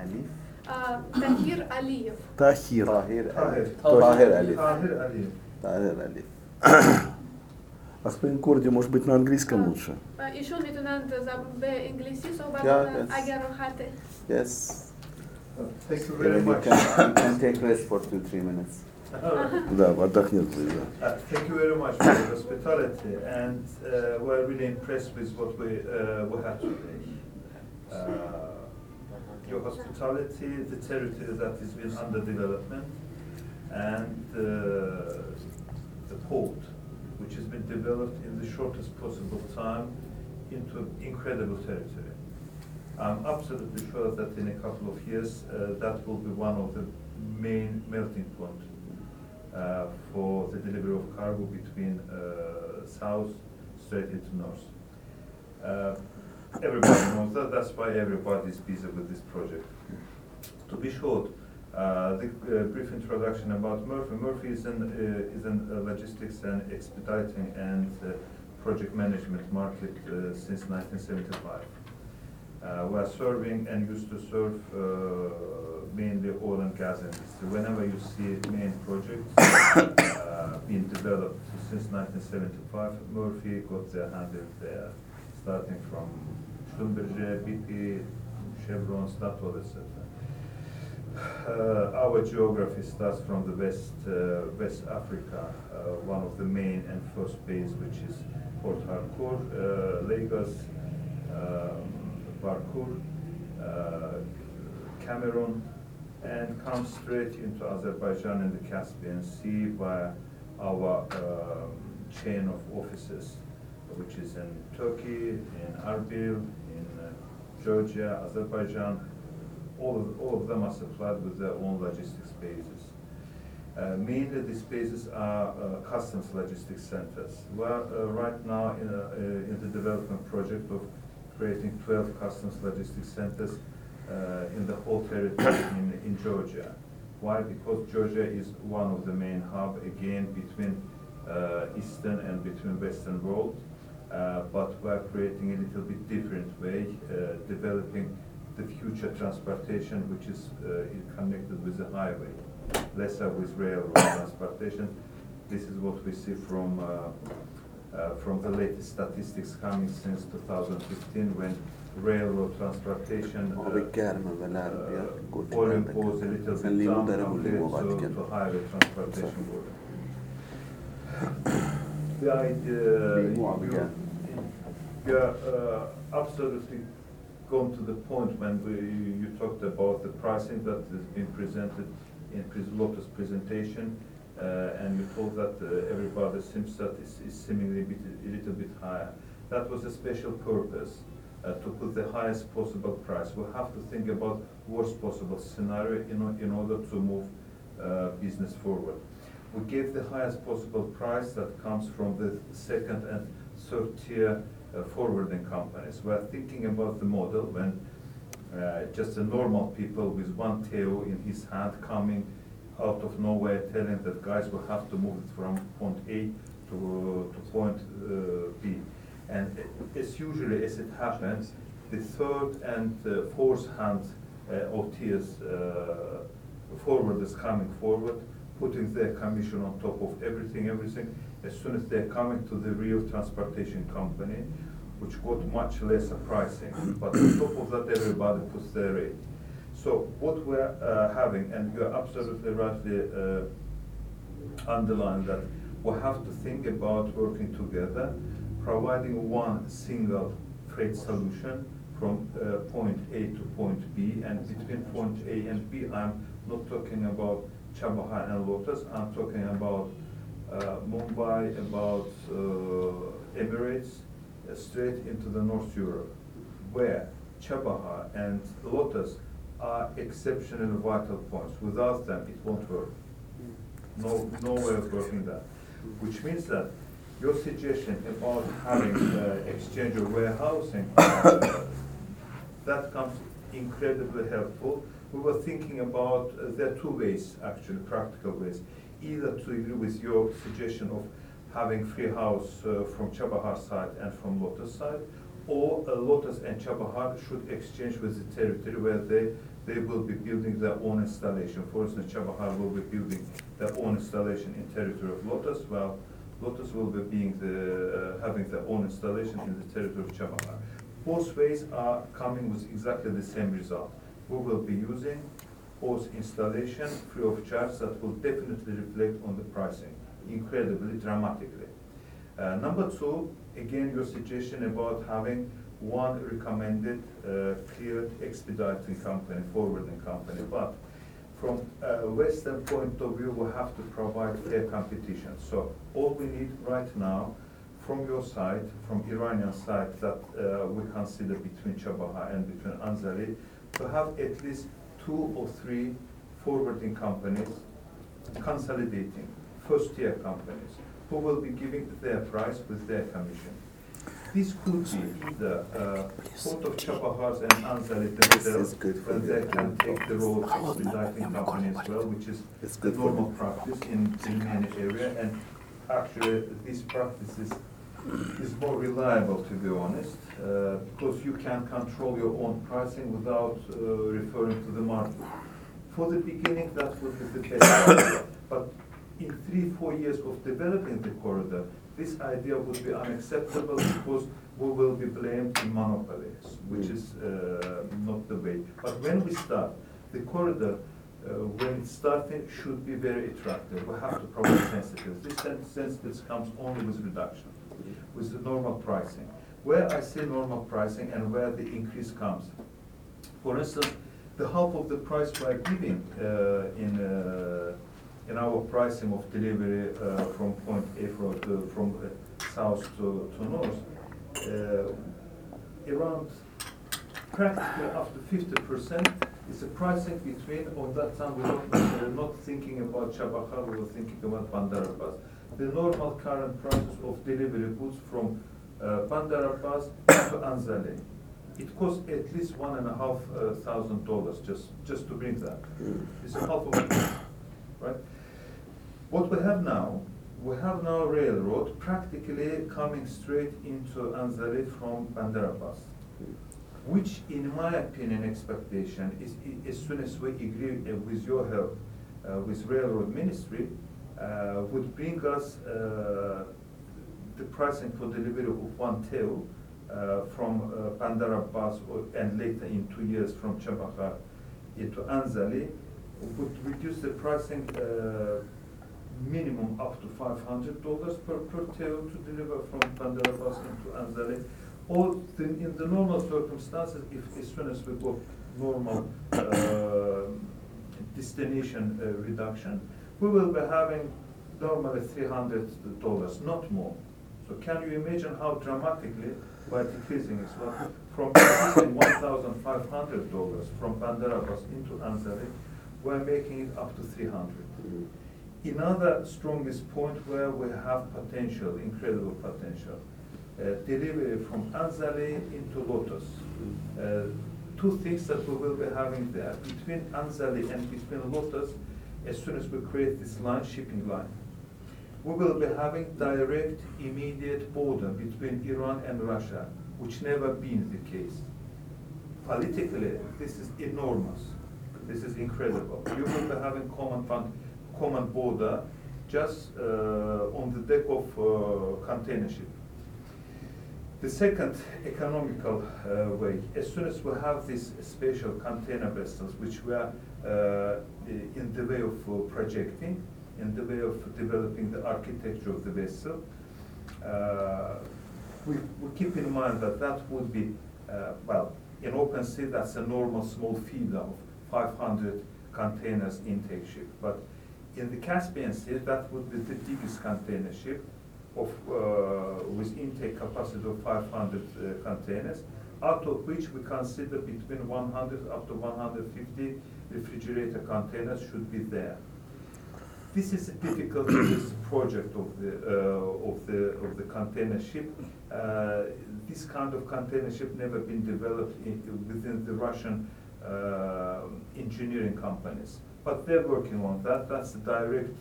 алиф. А, тахир Алиев. Тахир. Тахир Алиев. Тахир Алиев. Тахир Алиев. <coughs> А может быть, на английском а, лучше. А, Еще лейтенант забыл английский, so Yes. Thank you very much. You can, you can take rest for two, three minutes. Uh, uh, thank you very much for your hospitality, and uh, we're really impressed with what we uh, we had today. Uh, your hospitality, the territory that has been under development, and uh, the port, which has been developed in the shortest possible time into an incredible territory. I'm absolutely sure that in a couple of years, that will be one of the main melting points for the delivery of cargo between uh, south straight into north. Uh, everybody knows that. That's why everybody is busy with this project. To be short, uh, the uh, brief introduction about Murphy. Murphy is an uh, is an uh, logistics and expediting and uh, project management market uh, since 1975. Uh, we are serving and used to serve uh, mainly oil and gas industry. Whenever you see main projects <coughs> uh, being developed since 1975, Murphy got their hand in there, starting from Schlumberger, BP, Chevron, Statoil, etc. Uh, our geography starts from the West, uh, West Africa, uh, one of the main and first base, which is Port Harcourt, uh, Lagos, um, Barkur, uh, Cameroon, and come straight into Azerbaijan and the Caspian Sea via our um, chain of offices, which is in Turkey, in Arbil, in uh, Georgia, Azerbaijan, all of, all of them are supplied with their own logistics bases. Uh, mainly these bases are uh, customs logistics centers. We are uh, right now in, a, uh, in the development project of creating 12 customs logistics centers in the whole territory in, in Georgia. Why? Because Georgia is one of the main hub again between uh, eastern and between western world. Uh, but we are creating a little bit different way, uh, developing the future transportation, which is uh, connected with the highway, lesser with railroad transportation. This is what we see from uh, uh, from the latest statistics coming since 2015, when railroad transportation uh, آب گرم و نرم بیاد uh, گرد volume کرده. goes a little مثلا bit لیمو down داره و لیمو compared قاطی to, کنه. to highway transportation volume. <coughs> The idea, Límú you, آب گرم. you are uh, absolutely gone to the point when we, you talked about the pricing that has been presented in Pres- Lotus presentation, uh, and you told that uh, everybody seems that is, is seemingly a, bit, a little bit higher. That was a special purpose, uh, to put the highest possible price. We have to think about worst possible scenario in, in order to move uh, business forward. We gave the highest possible price that comes from the second and third tier uh, forwarding companies. We are thinking about the model when uh, just a normal people with one tail in his hand coming out of nowhere telling that guys will have to move it from point A to, to point. And as usually as it happens, the third and uh, fourth hand uh, OTS uh, is coming forward, putting their commission on top of everything, everything, as soon as they're coming to the real transportation company, which got much lesser pricing, but on top of that, everybody puts their rate. So what we're uh, having, and you're absolutely rightly uh, underline that we have to think about working together, providing one single freight solution from uh, point A to point B, and between point A and B, I'm not talking about Chabahar and Lotus, I'm talking about uh, Mumbai, about uh, Emirates, uh, straight into the North Europe, where Chabahar and Lotus are exceptionally vital points. Without them, it won't work. No, no way of working that. Which means that your suggestion about having uh, exchange or warehousing, <coughs> that comes incredibly helpful. We were thinking about, uh, there are two ways, actually, practical ways. Either to agree with your suggestion of having free house uh, from Chabahar side and from Lotus side, or uh, Lotus and Chabahar should exchange with the territory where they, they will be building their own installation. For instance, Chabahar will be building their own installation in territory of Lotus, while Lotus will be being the, uh, having their own installation in the territory of Chabahar. Both ways are coming with exactly the same result. We will be using both installation free of charge that will definitely reflect on the pricing incredibly dramatically. Uh, number two, again, your suggestion about having one recommended uh, cleared expediting company, forwarding company, but from a Western point of view, we have to provide fair competition. So all we need right now from your side, from Iranian side, that uh, we consider between Chabahar and between Anzali, to have at least two or three forwarding companies consolidating, first-tier companies, who will be giving their price with their commission. This could be either uh, Port of Chabahar and Anzali This themselves, is good for where they can take the role of expediting company as well, which is It's the normal practice in, in many area, and actually, this practice is, is more reliable, to be honest, uh, because you can control your own pricing without uh, referring to the market. For the beginning, that would be the best idea, but in three, four years of developing the corridor, this idea would be unacceptable because we will be blamed in monopolies, which Mm. is uh, not the way. But when we start, the corridor, uh, when it's starting, should be very attractive. We have to provide sensitives. This sen- sensitives comes only with reduction, with the normal pricing. Where I say normal pricing and where the increase comes. For instance, the half of the price we are giving uh, in, uh, in our pricing of delivery uh, from point A from, to, from uh, south to, to north, uh, around practically up to fifty percent is the pricing between, on that time, we were not thinking about Chabahar, we were thinking about Bandar Abbas. The normal current prices of delivery goods from uh, Bandar Abbas <coughs> to Anzali. it costs at least one and a half uh, thousand dollars just, just to bring that. It's half of it, <coughs> right? What we have now, we have now railroad practically coming straight into Anzali from Bandarabbas, which in my opinion, expectation is, as soon as we agree uh, with your help, uh, with railroad ministry, uh, would bring us, uh, the pricing for delivery of one tail, uh, from, uh, Bandarabbas or, and later in two years from Chabahar into Anzali, would reduce the pricing, uh, minimum up to five hundred dollars per, per tail to deliver from Bandarabbas into Anzali. Or the, in the normal circumstances, if, as soon as we go normal, uh, destination uh, reduction, we will be having normally three hundred dollars, not more. So can you imagine how dramatically we're decreasing it? So from existing one thousand five hundred dollars from Bandarabbas into Anzali, we're making it up to three hundred. Another strongest point where we have potential, incredible potential, uh, delivery from Anzali into Lotus. Uh, two things that we will be having there, between Anzali and between Lotus, as soon as we create this line, shipping line. We will be having direct, immediate border between Iran and Russia, which never been the case. Politically, this is enormous. This is incredible. You will be having common fund, common border just uh, on the deck of uh, container ship. The second economical uh, way, as soon as we have these special container vessels, which we are uh, in the way of uh, projecting, in the way of developing the architecture of the vessel, uh, we, we keep in mind that that would be, well, in open sea, that's a normal small feeder of 500 containers intake ship. But in the Caspian Sea, that would be the biggest container ship of, uh, with intake capacity of 500 uh, containers, out of which we consider between 100 up to 150 refrigerator containers should be there. This is a difficult <coughs> this project of the, uh, of the, of the container ship. Uh, this kind of container ship never been developed in, within the Russian uh, engineering companies. But they're working on that, that's the direct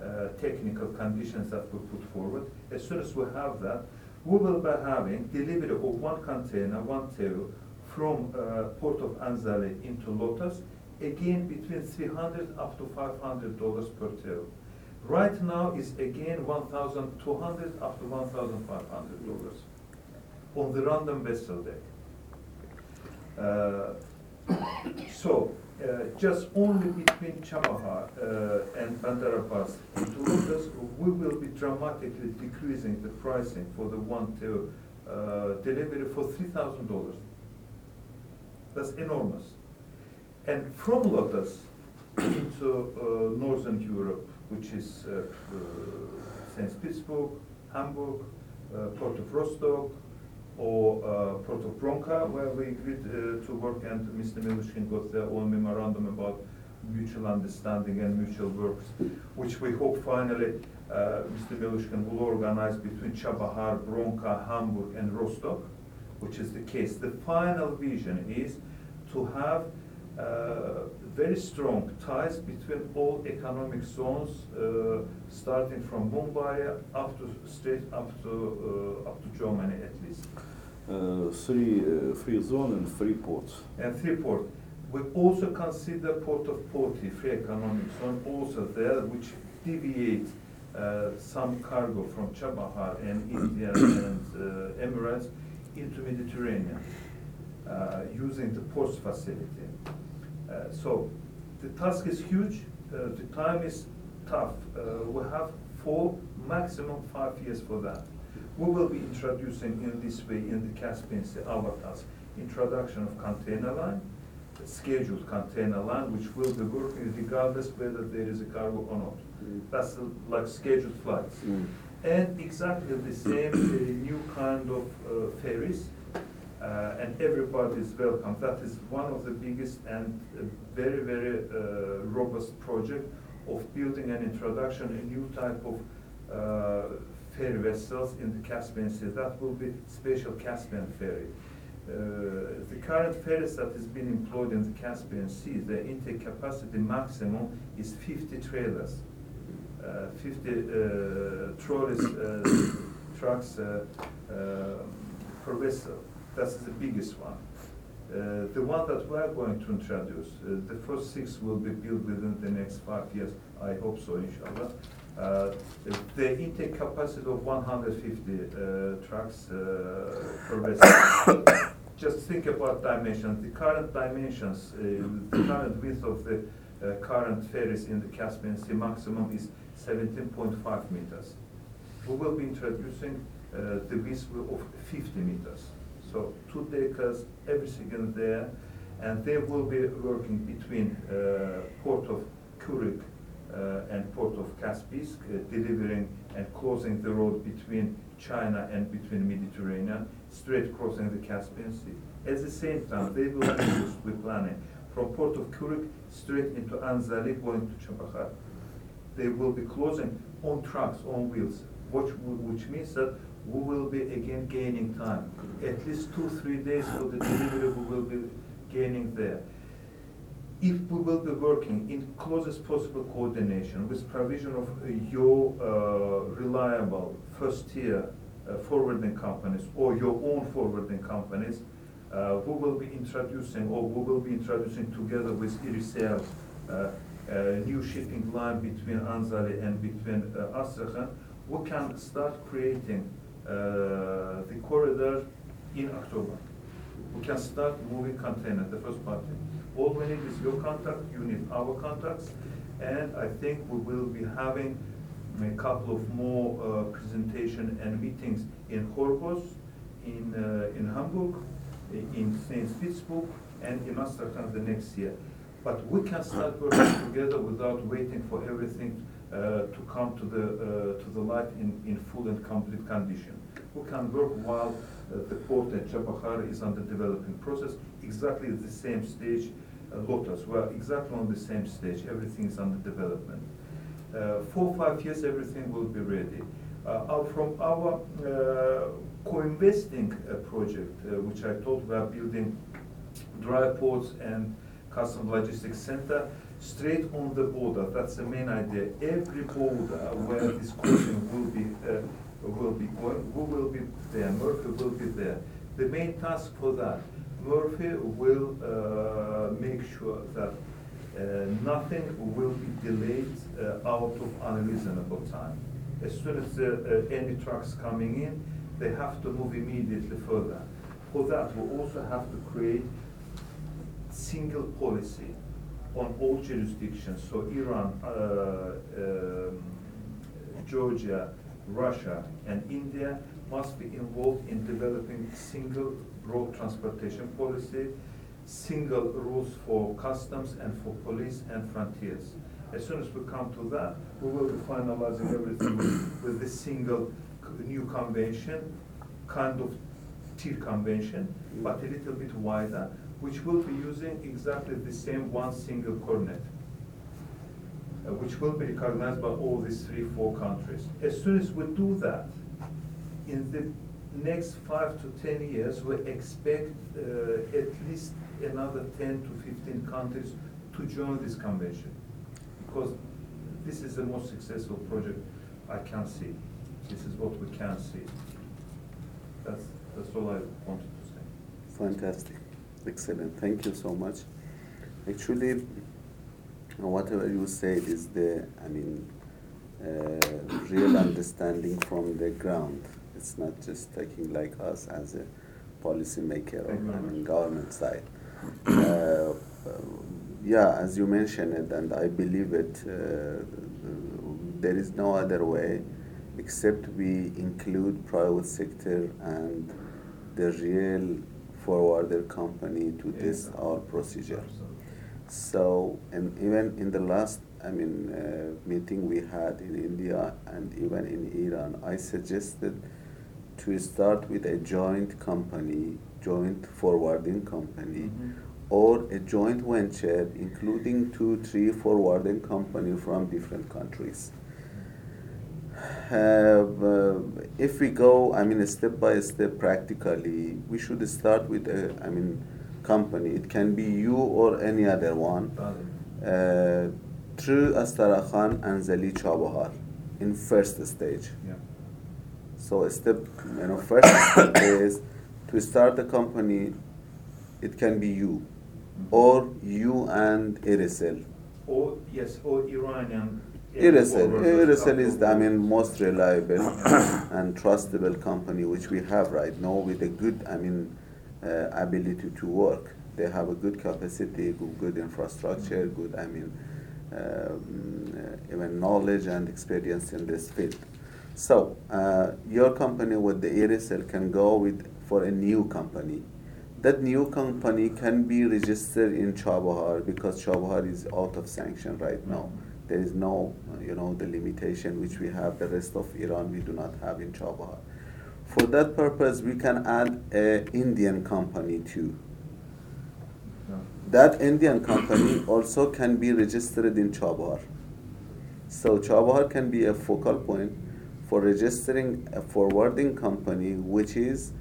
uh, technical conditions that we put forward. As soon as we have that, we will be having delivery of one container, one tail, from uh, Port of Anzali into Lotus, again between 300 up to 500 dollars per tail. Right now is again 1,200 up to 1,500 dollars on the random vessel deck. Uh, <coughs> so, uh, just only between Chabahar uh, and Bandarabbas into Lotus, we will be dramatically decreasing the pricing for the one to uh, delivery for three thousand dollars. That's enormous. And from Lotus into uh, Northern Europe, which is uh, St. Petersburg, Hamburg, Port of Rostock, or uh, Bronca, where we agreed uh, to work and Mr. Milushkin got their own memorandum about mutual understanding and mutual works, which we hope finally uh, Mr. Milushkin will organize between Chabahar, Bronca, Hamburg, and Rostock, which is the case. The final vision is to have uh, very strong ties between all economic zones, uh, starting from Mumbai up to straight up to uh, up to Germany at least. Uh, three uh, free zone and free ports. And three port. We also consider port of Porti, free economic zone, also there, which deviates uh, some cargo from Chabahar and India <coughs> and uh, Emirates into Mediterranean, using the ports facility. Uh, so the task is huge, uh, the time is tough. Uh, we have four, maximum five years for that. We will be introducing in this way in the Caspian Sea, our task, introduction of container line, scheduled container line, which will be working regardless whether there is a cargo or not. That's uh, like scheduled flights. Mm. And exactly the same uh, new kind of uh, ferries, uh, and everybody is welcome. That is one of the biggest and very, very uh, robust project of building an introduction, a new type of uh, ferry vessels in the Caspian Sea. That will be special Caspian ferry. Uh, the current ferries that is being employed in the Caspian Sea, the intake capacity maximum is 50 trailers, uh, 50 uh, trolleys, <coughs> trucks per vessel. That's the biggest one. Uh, the one that we are going to introduce, uh, the first six will be built within the next five years. I hope so, inshallah. Uh, the intake capacity of 150 uh, trucks uh, per vessel. <coughs> Just think about dimensions. The current dimensions, uh, the current width of the current ferries in the Caspian Sea maximum is 17.5 meters. We will be introducing the width of 50 meters. So two deckers, everything in there, and they will be working between uh, Port of Kurik uh, and Port of Caspisk, uh, delivering and closing the road between China and between Mediterranean, straight crossing the Caspian Sea. At the same time, they will be <coughs> planning, from Port of Kurik straight into Anzali going to Chabahar. They will be closing on trucks, on wheels, which, which means that we will be again gaining time. At least two, three days for the delivery, we will be gaining there. If we will be working in closest possible coordination with provision of uh, your uh, reliable first-tier uh, forwarding companies or your own forwarding companies, uh, we will be introducing or we will be introducing together with Irisel uh, a new shipping line between Anzali and between uh, Astrakhan. We can start creating the corridor in October. We can start moving containers, the first party. All we need is your contact, you need our contacts, and I think we will be having a couple of more uh, presentation and meetings in Horgos, in, uh, in Hamburg, in St. Petersburg, and in Astrakhan the next year. But we can start working <coughs> together without waiting for everything to come to the, uh, to the light in, in full and complete condition. who can work while uh, the port at Chabahar is under developing process, exactly at the same stage, uh, Lotus, we're exactly on the same stage, everything is under development. Uh, Four, five years, everything will be ready. Uh, From our uh, co-investing uh, project, uh, which I told we are building dry ports and custom logistics center straight on the border. That's the main idea. Every border where this crossing will be, uh, will be going, we will be there, Murphy will be there. The main task for that, Murphy will uh, make sure that uh, nothing will be delayed uh, out of unreasonable time. As soon as uh, any trucks coming in, they have to move immediately further. For that, we also have to create single policy on all jurisdictions. So Iran, uh, um, Georgia, Russia, and India must be involved in developing single road transportation policy, single rules for customs and for police and frontiers. As soon as we come to that, we will be finalizing everything with, with this single new convention, kind of tier convention, but a little bit wider, which will be using exactly the same one single coordinate, uh, which will be recognized by all these three, four countries. As soon as we do that, in the next five to ten years, we expect uh, at least another ten to fifteen countries to join this convention. Because this is the most successful project I can see. This is what we can see. That's, that's all I wanted to say. Fantastic, excellent, thank you so much. Actually, whatever you said is the, I mean, uh, real understanding from the ground. It's not just taking like us as a policymaker or I mean, government side. Uh, yeah, as you mentioned it, and I believe it, uh, there is no other way except we include private sector and the real forwarder company to this our procedure. So, and even in the last, I mean, uh, meeting we had in India and even in Iran, I suggested to start with a joint company, joint forwarding company, Mhm. or a joint venture, including two, three forwarding company from different countries. Uh, if we go, I mean, step by step, practically, we should start with a, I mean, company. It can be you or any other one. Uh, through Astarakhan and Zali Chabahar in first stage. Yeah. So step, you know, first <coughs> step is to start a company. It can be you, or you and Irisel. Or yes, or Iranian. Forwarders Irisel is, the, I mean, most reliable <coughs> and trustable company which we have right now with a good, I mean, uh, ability to work. They have a good capacity, good, good infrastructure, good, I mean, um, uh, even knowledge and experience in this field. So uh, your company with the Irisel can go with for a new company. That new company can be registered in Chabahar because Chabahar is out of sanction right now. There is no, uh, you know, the limitation which we have. The rest of Iran we do not have in Chabahar. For that purpose, we can add a Indian company too. Yeah. That Indian company <coughs> also can be registered in Chabahar. So Chabahar can be a focal point for registering a forwarding company, which is,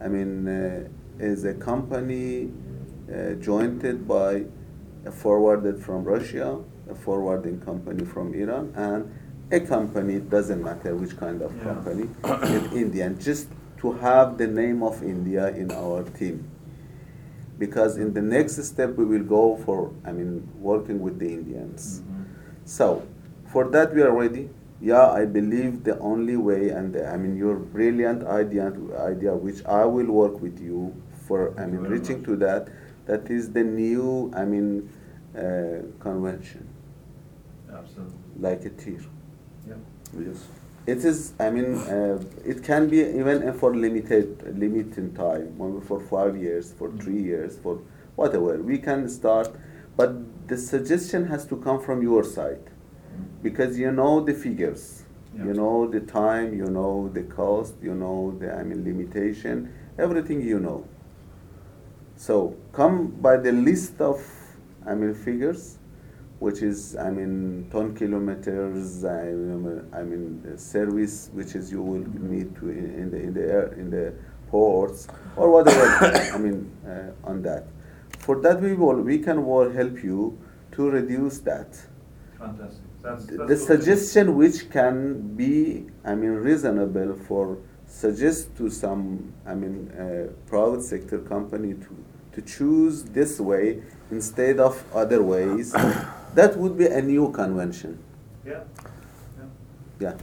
I mean, uh, is a company uh, jointed by a forwarded from Russia, a forwarding company from Iran, and a company, doesn't matter which kind of Yeah. company, in Indian, just to have the name of India in our team because in the next step we will go for i mean working with the indians Mhm. so for that we are ready yeah i believe the only way and the, i mean your brilliant idea idea which i will work with you for i mean reaching much. to that that is the new i mean uh, convention. Like a tier. Yeah. Yes. it is i mean uh, it can be even for limited limited time maybe for five years for three years for whatever. We can start but the suggestion has to come from your side. Because you know the figures. Yeah. you know the time you know the cost you know the i mean limitation everything you know. So come by the list of i mean figures which is i mean ton kilometers i mean, I mean service which is you will need to in, in the in the air in the ports or whatever <coughs> i mean uh, on that. For that we will we can will help you to reduce that. Fantastic. That's, the that's the suggestion which can be i mean reasonable for suggest to some i mean uh, private sector company to to choose this way instead of other ways <coughs> that would be a new convention Yeah. Yeah.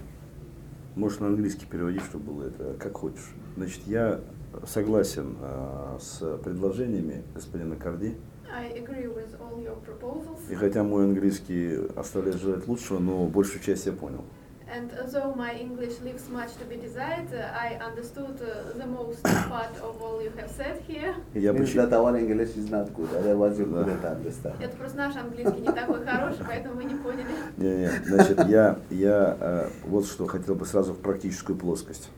Можешь на английский переводить, чтобы было это как хочешь. Значит, я согласен э, с предложениями господина Карди. I agree with all your proposals. И хотя мой английский оставляет желать лучшего, но большую часть я понял. And although my English leaves much to be desired, uh, I understood uh, the most part of all you have said here. Я that our english is not good otherwise you couldn't understand Это просто наш английский не такой хороший, поэтому вы не поняли. Не, не, значит, я, я э, вот что хотел бы сразу в практическую плоскость.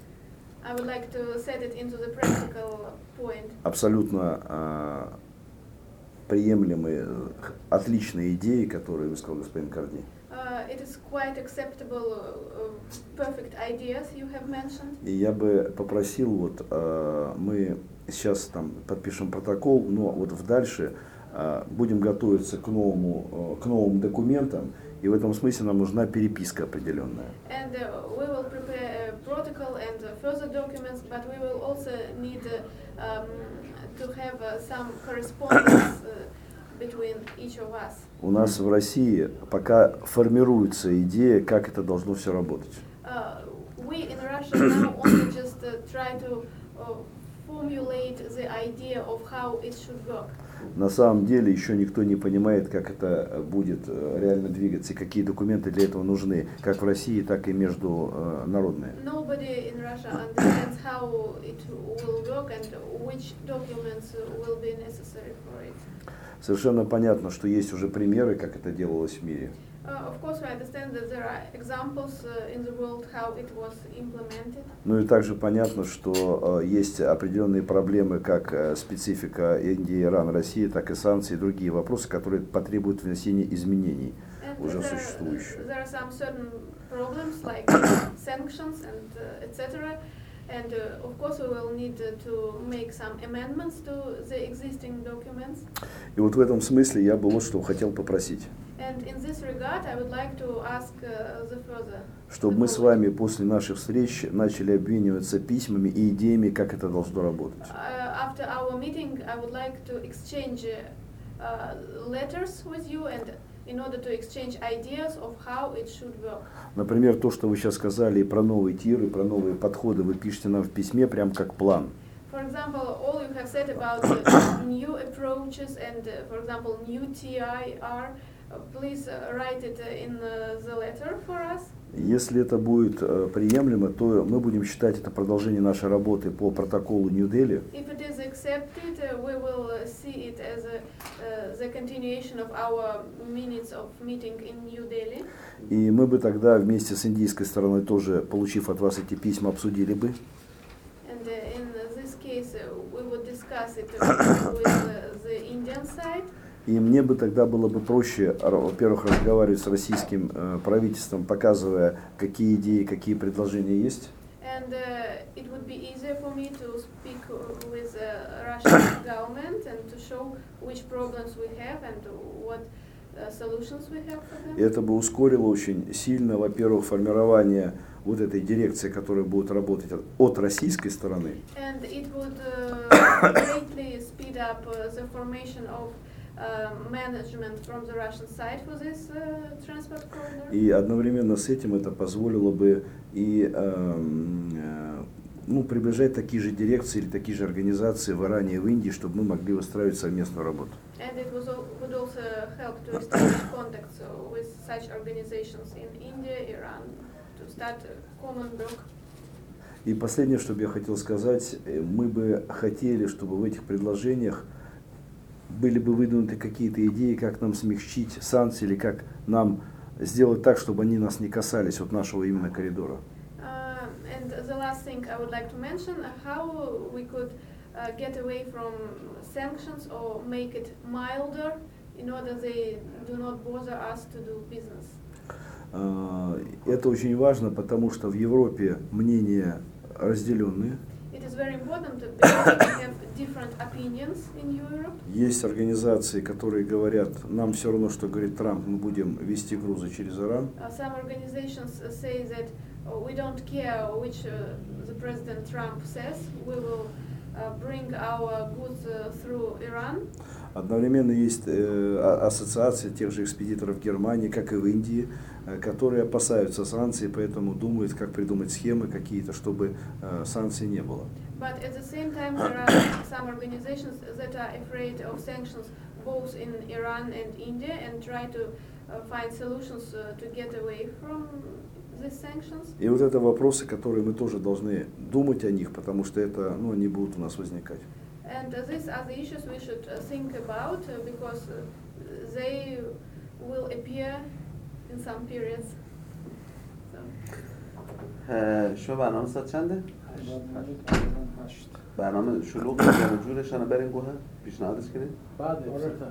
I would like to set it into the practical point. Абсолютно э, приемлемые, э, отличные идеи, которые высказал господин Карди. It is quite acceptable, perfect ideas you have mentioned. И я бы попросил, вот э, мы сейчас там подпишем протокол, но вот в дальше э, будем готовиться к новому, э, к новым документам, и в этом смысле нам нужна переписка определенная. And uh, uh, uh, um, uh, uh. У нас в России пока формируется идея, как это должно все работать. Uh, На самом деле еще никто не понимает, как это будет э, реально двигаться и какие документы для этого нужны, как в России, так и международные. It. Совершенно понятно, что есть уже примеры, как это делалось в мире. Uh, of course, we understand that there are examples uh, in the world how it was implemented. Ну и также понятно, что э, есть определенные проблемы, как э, специфика Индии, Ирана, России, так и санкции и другие вопросы, которые потребуют внесения изменений. And уже there, существующую. there are some certain problems like sanctions and uh, etc. And uh, of course we will need uh, to make some amendments to the existing documents. И вот в этом смысле я бы вот что хотел попросить. Uh, чтобы мы с вами после наших встреч начали обмениваться письмами и идеями, как это должно работать. Uh, after our meeting, I would like to exchange uh, uh, letters with you and in order to exchange ideas of how it should work. Например, то, что вы сейчас сказали про новый тир, и про новые подходы, вы пишете нам в письме прям как план. For example, all you have said about new approaches and, uh, for example, new TIR, uh, please uh, write it uh, in uh, the letter for us. Если это будет э, приемлемо, то мы будем считать это продолжение нашей работы по протоколу Нью-Дели. If it is accepted, uh, we will uh, see it as a, uh, the continuation of our minutes of meeting in New Delhi. И мы бы тогда вместе с индийской стороной тоже, получив от вас эти письма, обсудили бы. And uh, in this case, uh, we would discuss it uh, with uh, the Indian side. И мне бы тогда было бы проще, р- во-первых, разговаривать с российским э, правительством, показывая, какие идеи, какие предложения есть. And uh, it would be easier for me to speak with the Russian <coughs> government and to show which problems we have and what solutions we have for И them. это бы ускорило очень сильно, во-первых, формирование вот этой дирекции, которая будет работать от- российской стороны. And it would <coughs> greatly speed up the formation of uh, management from the Russian side for this uh, transport corridor. И одновременно с этим это позволило бы и эм, э, ну, приближать такие же дирекции или такие же организации в Иране и в Индии, чтобы мы могли выстраивать совместную работу. And it was, al- would also help to <coughs> establish contacts with such organizations in India, Iran, to start a common work. И последнее, что бы я хотел сказать, э, мы бы хотели, чтобы в этих предложениях были бы выдвинуты какие-то идеи, как нам смягчить санкции или как нам сделать так, чтобы они нас не касались вот нашего именно коридора. Uh, and the last thing I would like to mention, uh, how we could uh, get away from sanctions or make it milder in order they do not bother us to do business. Это очень важно, потому что в Европе мнения разделенные. It is very important to- because we have different opinions in Europe. Есть организации, которые говорят, нам все равно, что говорит Трамп, мы будем вести грузы через Иран. Uh, some organizations uh, say that uh, we don't care which uh, the President Trump says, we will uh, bring our goods uh, through Iran. Одновременно есть э, а- ассоциация тех же экспедиторов Германии, как и в Индии, э, которые опасаются санкций, поэтому думают, как придумать схемы какие-то, чтобы э, санкций не было. But at the same time, there are some organizations that are afraid of sanctions both in Iran and India and try to uh, find solutions uh, to get away from these sanctions. И вот это вопросы, которые мы тоже должны думать о них, потому что это, ну, они будут у нас возникать. And uh, these are the issues we should uh, think about uh, because uh, they will appear in some periods. So, اه، شما برنامه ساعت چنده؟ برنامه شلوغ جورش یعنی جورشان برین گوه پیشنهادش کنید بعد افتتاح.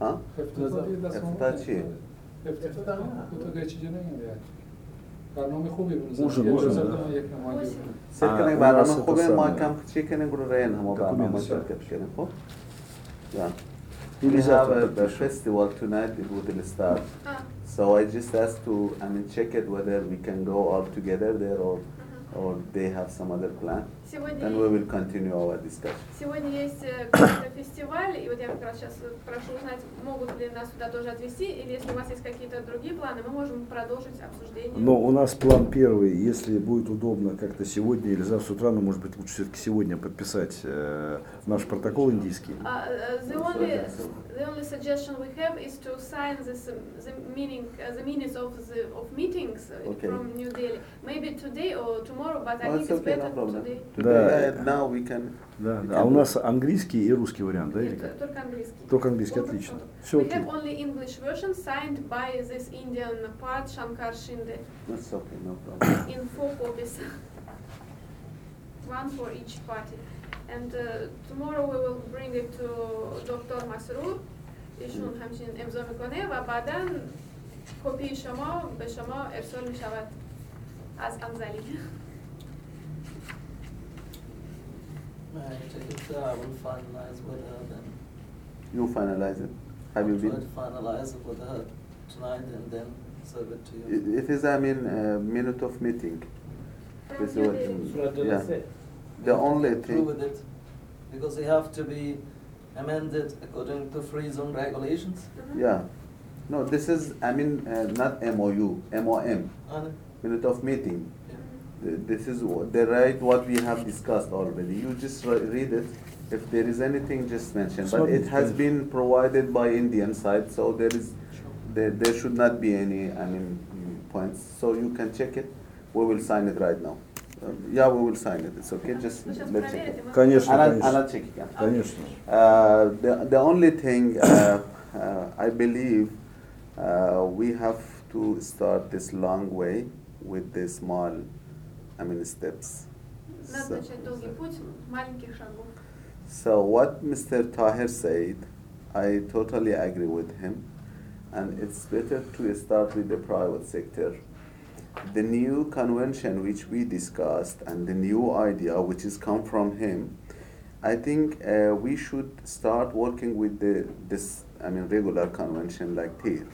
ها؟ افتتاح. چیه؟ افتتاح. خب تو گچ جنه برنامه خوبی بود. سر کنه برنامه خوبه. ما کم چی کنیم گروه رین هم برنامه شرکت کنیم. خب؟ یا. We have a, a festival tonight in Hotel Star. So I just asked to, I mean, check it whether we can go all together there or or they have some other plan. Сегодня, Then we will continue our discussion. сегодня есть э, какой-то фестиваль, и вот я как раз сейчас прошу узнать, могут ли нас туда тоже отвезти, или если у вас есть какие-то другие планы, мы можем продолжить обсуждение. Но у нас план первый, если будет удобно как-то сегодня или завтра с утра, но может быть лучше все-таки сегодня подписать э, наш протокол индийский. Uh, the only the only suggestion we have is to sign this um, the meaning the minutes of the of meetings Okay. from New Delhi. Maybe today or tomorrow, but I Oh, think it's it's okay, better no problem. today. Today, Да. uh, now we can, Да, We да. can А у do- нас английский и русский вариант, да? или Нет, как? только английский. Только английский, Вот, отлично. вот. Все We окей. have only English version signed by this Indian part Shankar Shinde that's okay, no problem. in four copies, one for each party. And uh, tomorrow we will bring it to Dr. Masrur, Ishun Hamshin Emzo Mikone, و بعدا کپی شما به شما ارسال می شود از انزلی I uh, will finalize with her then. You finalize it. Have you I'll finalize it with her tonight and then serve it to you. It it is, I mean, a minute of meeting. This is what- yeah. The only thing. with it, because they have to be amended according to free zone regulations. yeah. No, this is, I mean, uh, not MOU, MOM, minute of meeting yeah. Th- This is wha- the right, what we have discussed already. You just re- read it. If there is anything, just mention. It's But not it has finished. been provided by Indian side, so there is, Sure. there, there should not be any, I mean, mm, points. So you can check it. We will sign it right now. Um, Yeah, we will sign it. It's okay, just Ви зараз let's check перевірите, it. ми- Конечно, Anna, конечно. Anna, check it. yeah. Конечно. Uh, the, the only thing uh, uh, I believe uh, we have to start this long way with the small, I mean steps. So, so what Mr. Tahir said, I totally agree with him. And it's better to start with the private sector. The new convention which we discussed and the new idea which is come from him, I think uh, we should start working with the this I mean regular convention like here.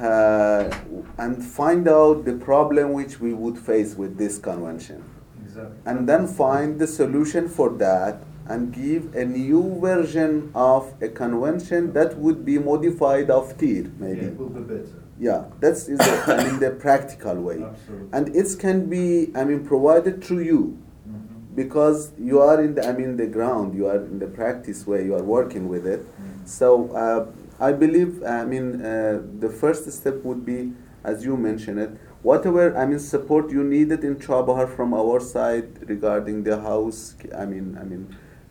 Uh, and find out the problem which we would face with this convention Exactly. and then find the solution for that and give a new version of a convention that would be modified of TIR maybe. Yeah, it will be better. Yeah, that's is the, mean the practical way. Absolutely. And it can be I mean provided through you Mhm. because you are in the I mean the ground, you are in the practice where you are working with it. Mhm. So uh, I believe I mean uh, the first step would be as you mentioned it, whatever I mean support you needed in Chabahar from our side regarding the house I mean I mean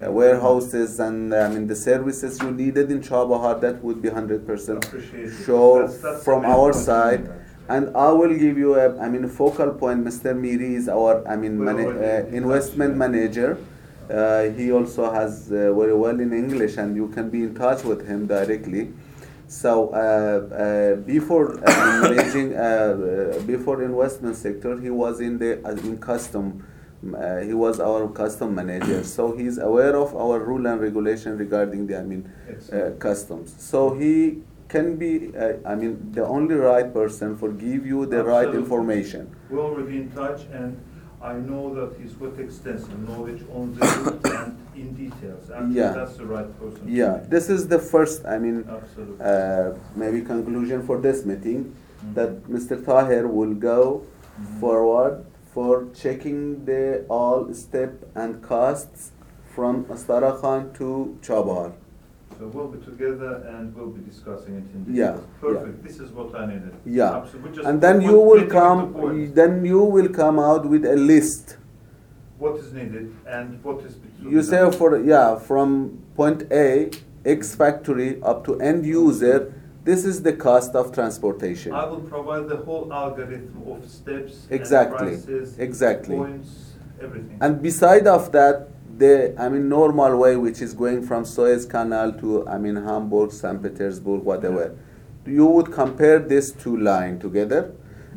uh, warehouses and I mean the services you needed in Chabahar that would be hundred percent Appreciate sure That's- that's from our side. that. And I will give you a, I mean, focal point. Mr. Miri is our, I mean, mana- uh, investment manager. Uh, he also has uh, very well in English, and you can be in touch with him directly. So uh, uh, before uh, <coughs> managing, uh, uh, before investment sector, he was in the in custom. Uh, he was our custom manager, <coughs> so he's aware of our rule and regulation regarding the, I mean, uh, customs. So he can be, uh, I mean, the only right person for give you the right information. We're already in touch, and I know that he's got extensive knowledge on the route <coughs> and in details. And Yeah. that's the right person. Yeah, this is the first, I mean, Absolutely. uh, maybe conclusion for this meeting Mhm. that Mr. Tahir will go Mhm. forward for checking the all step and costs from Astara Khan to Chabahar. So we'll be together and we'll be discussing it in Yeah, detail. Perfect. This is what I needed. Yeah, Absolutely. We just and then you will getting come. point. Then you will come out with a list. What is needed and what is. to be You say done. for yeah from point A X factory up to end user. This is the cost of transportation. I will provide the whole algorithm of steps. Exactly, And prices, exactly. Points, everything. And beside of that, the I mean normal way, which is going from Suez Canal to I mean Hamburg, St. Petersburg, whatever, you would compare these two line together,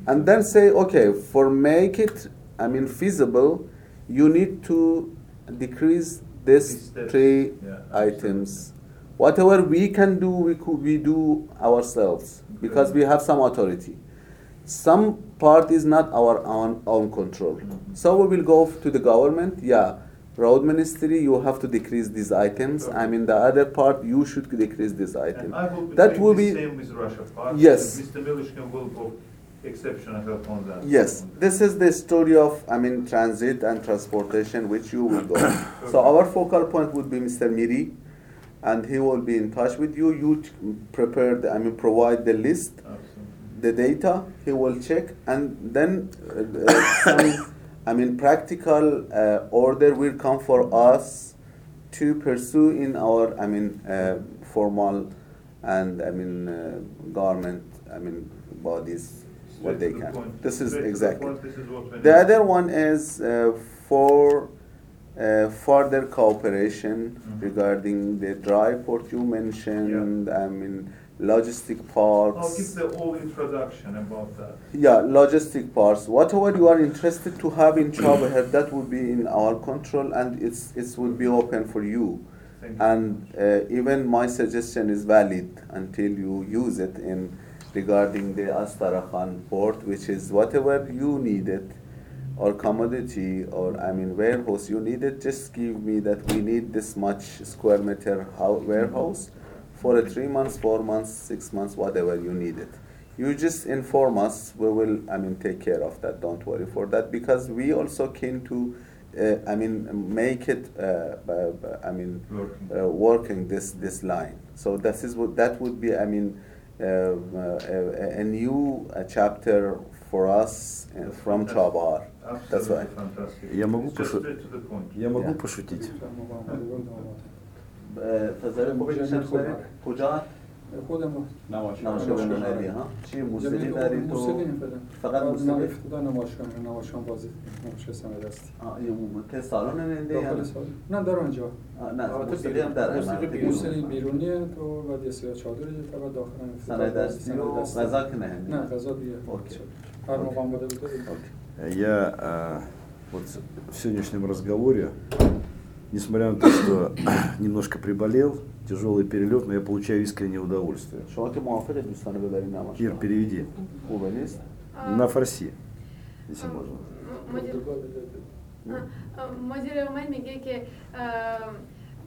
and then say, okay, for make it I mean feasible, you need to decrease These three yeah, items. Whatever we can do, we could we do ourselves because we have some authority. Some part is not our own own control. Mhm. So we will go to the government. Yeah, road ministry, you have to decrease these items. I mean, the other part, you should decrease this item. Will be That will the be same with Russia part. Yes. Mr. Milishkin will go exceptional help on that. Yes, this is the story of, I mean, transit and transportation, which you will go. <coughs> so our focal point would be Mr. Miri, and he will be in touch with you. You prepare, the, I mean, provide the list, Absolutely. the data. He will check, and then uh, uh, <coughs> some, I mean, practical uh, order will come for us to pursue in our, I mean, uh, formal and I mean, uh, government, I mean, bodies, what they the can. point. This is Straight the exactly. point, This is The other one is uh, for uh, further cooperation Mhm. regarding the dry port you mentioned. I mean, logistic parts. I'll give the whole introduction about that. Yeah, logistic parts. Whatever you are interested to have in Chabaher, that would be in our control and it's it will be open for you. Thank you. And uh, even my suggestion is valid until you use it in regarding the Astarakhan port, which is whatever you need it or commodity or I mean warehouse you need it, just give me that we need this much square meter hou- warehouse for a three months, four months, six months, whatever you need it. You just inform us, we will, I mean, take care of that, don't worry for that, because we also keen to, uh, I mean, make it, uh, b- b- I mean, Working. uh, working this, this line. So this is what, that would be, I mean, uh, uh, a, a new uh, chapter for us uh, from Chabar. That's Absolutely why. fantastic. Я могу It's just пошу- straight to the point. Я могу Yeah. пошутить? <laughs> فضل خوبی جمعیت نشست خوب داری؟ داره. کجا؟ خودم نمایشگاه نمایشگاه بینالمللی ها؟ چی موسیقی داری تو؟ موسیقی فقط موسیقی؟ نه افتدا نمایشگاه نمایشگاه بازی نمایشگاه سمه دستی آه، یه مو- که سالن ننده یا داخل سال نه در آنجا آه، نه موسیقی هم در موسیقی مناطق موسیقی بیرون. بیرونیه تو بعد یه سیاه چادری فقط داخل هم افتدا صنایع بازی، دستی صنایع و دستی. غذا که نه نه غذا دیگه اوکی. هر موقع آماده بوده اوکی. Я а, вот в сегодняшнем разговоре, несмотря на то, что немножко приболел, тяжелый перелет, но я получаю искреннее удовольствие. شما که موافق دوستانه ببرین Ир, نمایشگاه переведи. خوبه نیست؟ На фарси, если можно. م- مدیر پرتغال دیگه. آه، آه، مدیر من میگه که آه،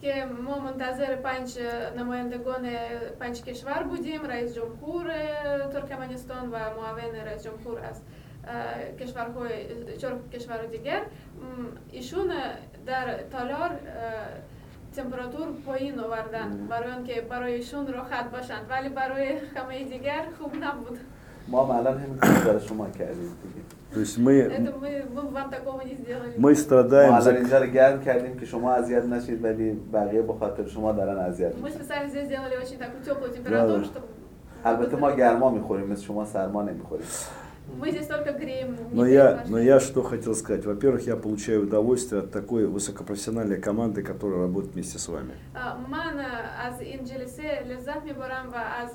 که ما منتظر پنج نمایندگان پنج کشور بودیم رئیس جمهور ترکمنستان و معاون رئیس جمهور از کشورهای چهار کشور دیگر ایشون در تالار تمپراتور پایین آوردن. برای آنکه برایشون راحت باشند ولی برای همه دیگر خوب نبود ما هم الان همین برای شما کردیم دیگه То есть мы, Это мы, мы вам такого не сделали. мы ما страдаем الان за... اینجا رو گرم کردیم که شما اذیت نشید ولی بقیه به خاطر شما دارن اذیت Мы میشن специально здесь сделали очень такую теплую температуру, Да. чтобы... البته ما گرما میخوریم مثل شما سرما نمیخوریم Мы здесь только греем. не Но греем я, ваши- но я что хотел сказать. Во-первых, я получаю удовольствие от такой высокопрофессиональной команды, которая работает вместе с вами. آه، من آه، از این جلسه لذت میبرم و از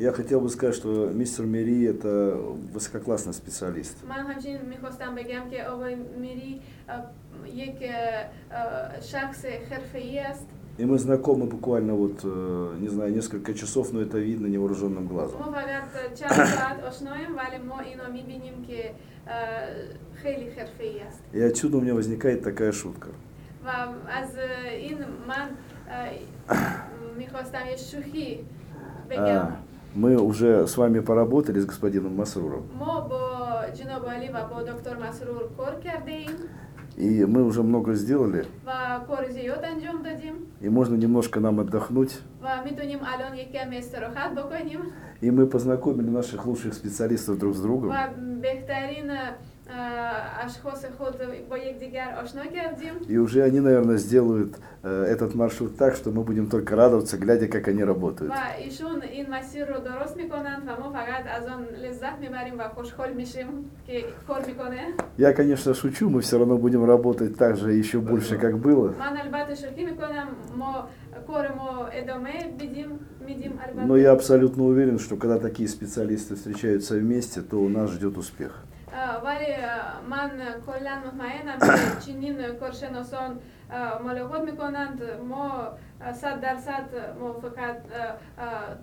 я хотел бы сказать, что мистер Мери – это высококлассный специалист. И мы знакомы буквально вот, э, не знаю, несколько часов, но это видно невооруженным глазом. И отсюда у меня возникает такая шутка. А, мы уже с вами поработали с господином Масруром. И мы уже много сделали. И можно немножко нам отдохнуть. И мы познакомили наших лучших специалистов друг с другом. И уже они, наверное, сделают э, этот маршрут так, что мы будем только радоваться, глядя, как они работают. Я, конечно, шучу, мы все равно будем работать так же еще больше, как было. Но я абсолютно уверен, что когда такие специалисты встречаются вместе, то у нас ждет успех. اه، ولی اه، من کلا مطمئنم که چنین کارشناسان اه، ملاقات میکنند ما اه، صد درصد موافقت اه، اه،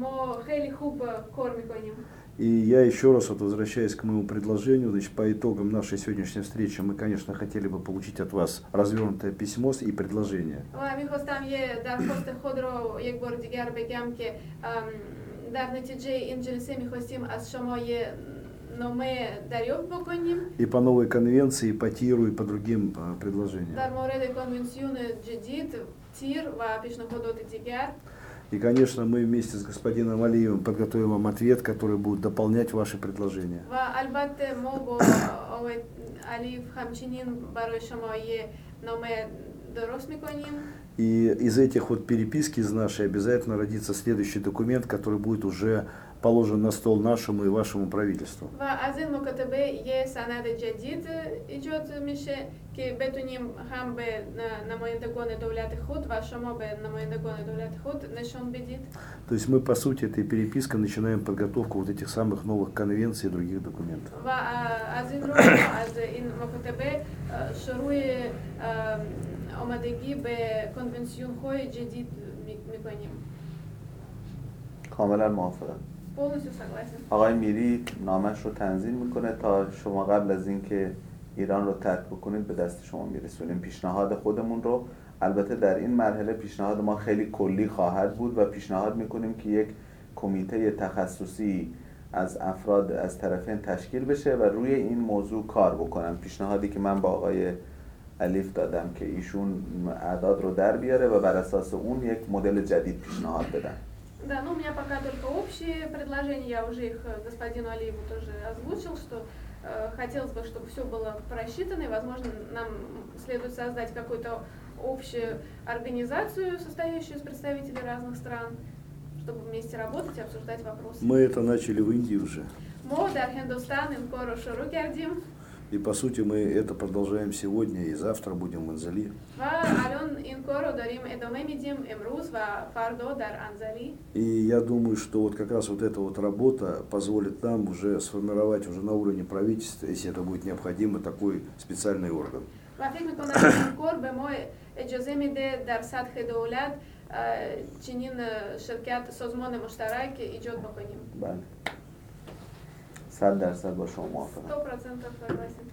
ما خیلی خوب کار میکنیم И я еще раз вот возвращаясь к моему предложению, значит, по итогам нашей сегодняшней встречи мы, конечно, хотели бы получить от вас развернутое письмо и предложение. و میخواستم یه درخواست خود رو یک بار دیگر بگم که ام، در نتیجه این جلسه میخواستیم از شما یه но мы дарёв боконим, и по новой конвенции, и по ТИРу, и по другим э, предложениям. мореде конвенциуны джедид, тир ва пишноходот и тигер. И, конечно, мы вместе с господином Алиевым подготовим вам ответ, который будет дополнять ваши предложения. ва албатте мо бо овай алиф хамчинин барои шумо е номе дорост мекунем. И из этих вот переписки из нашей обязательно родится следующий документ, который будет уже положен на стол нашему и вашему правительству. ва аз ин мукатабе е санад джадид иҷод меше ки бетунем ҳам бе на- намояндагони давлати худ ва шумо бе намояндагони давлати худ нишон бидид. То есть мы, по сути, этой перепиской начинаем подготовку вот этих самых новых конвенций и других документов. ва а, аз ин ро аз ин мукатабе а, шуруи а, омадагӣ бе конвенсионҳои ҷадид ми- мекунем. کاملا موافقم полностью согласен. آقای میری نامش رو تنظیم میکنه تا شما قبل از اینکه ایران رو ترک بکنید به دست شما میرسونیم پیشنهاد خودمون رو البته در این مرحله پیشنهاد ما خیلی کلی خواهد بود و پیشنهاد میکنیم که یک کمیته تخصصی از افراد از طرفین تشکیل بشه و روی این موضوع کار بکنن پیشنهادی که من با آقای الیف دادم که ایشون اعداد رو در بیاره و بر اساس اون یک مدل جدید پیشنهاد بدن Да, ну у меня пока только общие предложения, я уже их э, господину Алиеву тоже озвучил, что э, хотелось бы, чтобы все было просчитано, и, возможно, нам следует создать какую-то общую организацию, состоящую из представителей разных стран, чтобы вместе работать и обсуждать вопросы. Мы это начали в Индии уже. Мо дар Хиндустан им коро шуру кардим, И, по сути, мы это продолжаем сегодня и завтра будем в Анзали. ва алон ин коро дарим эдоме мидим эмруз ва фардо дар Анзали. И я думаю, что вот как раз вот эта вот работа позволит нам уже сформировать уже на уровне правительства, если это будет необходимо, такой специальный орган. و فکر میکنم این کار به ما اجازه میده در سطح دولت اه، چنین اه، شرکت سازمان مشترک ایجاد بکنیم بله صد درصد با شما موافقم 100% согласен.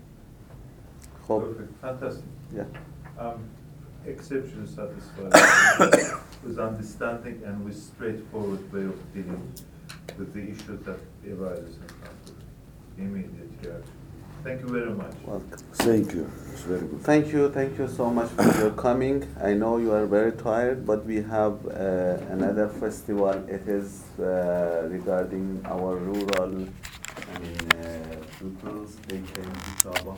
خب Perfect. Fantastic. یا. Um, exceptionally satisfied with understanding and with straightforward way of dealing with the issues that arises in front of immediate reaction. Thank you very much. Welcome. Thank you. It's very good. Thank you, thank you so much for your coming. I know you are very tired, but we have uh, another festival. It is uh, regarding our rural این دو روز دیگه این کتاب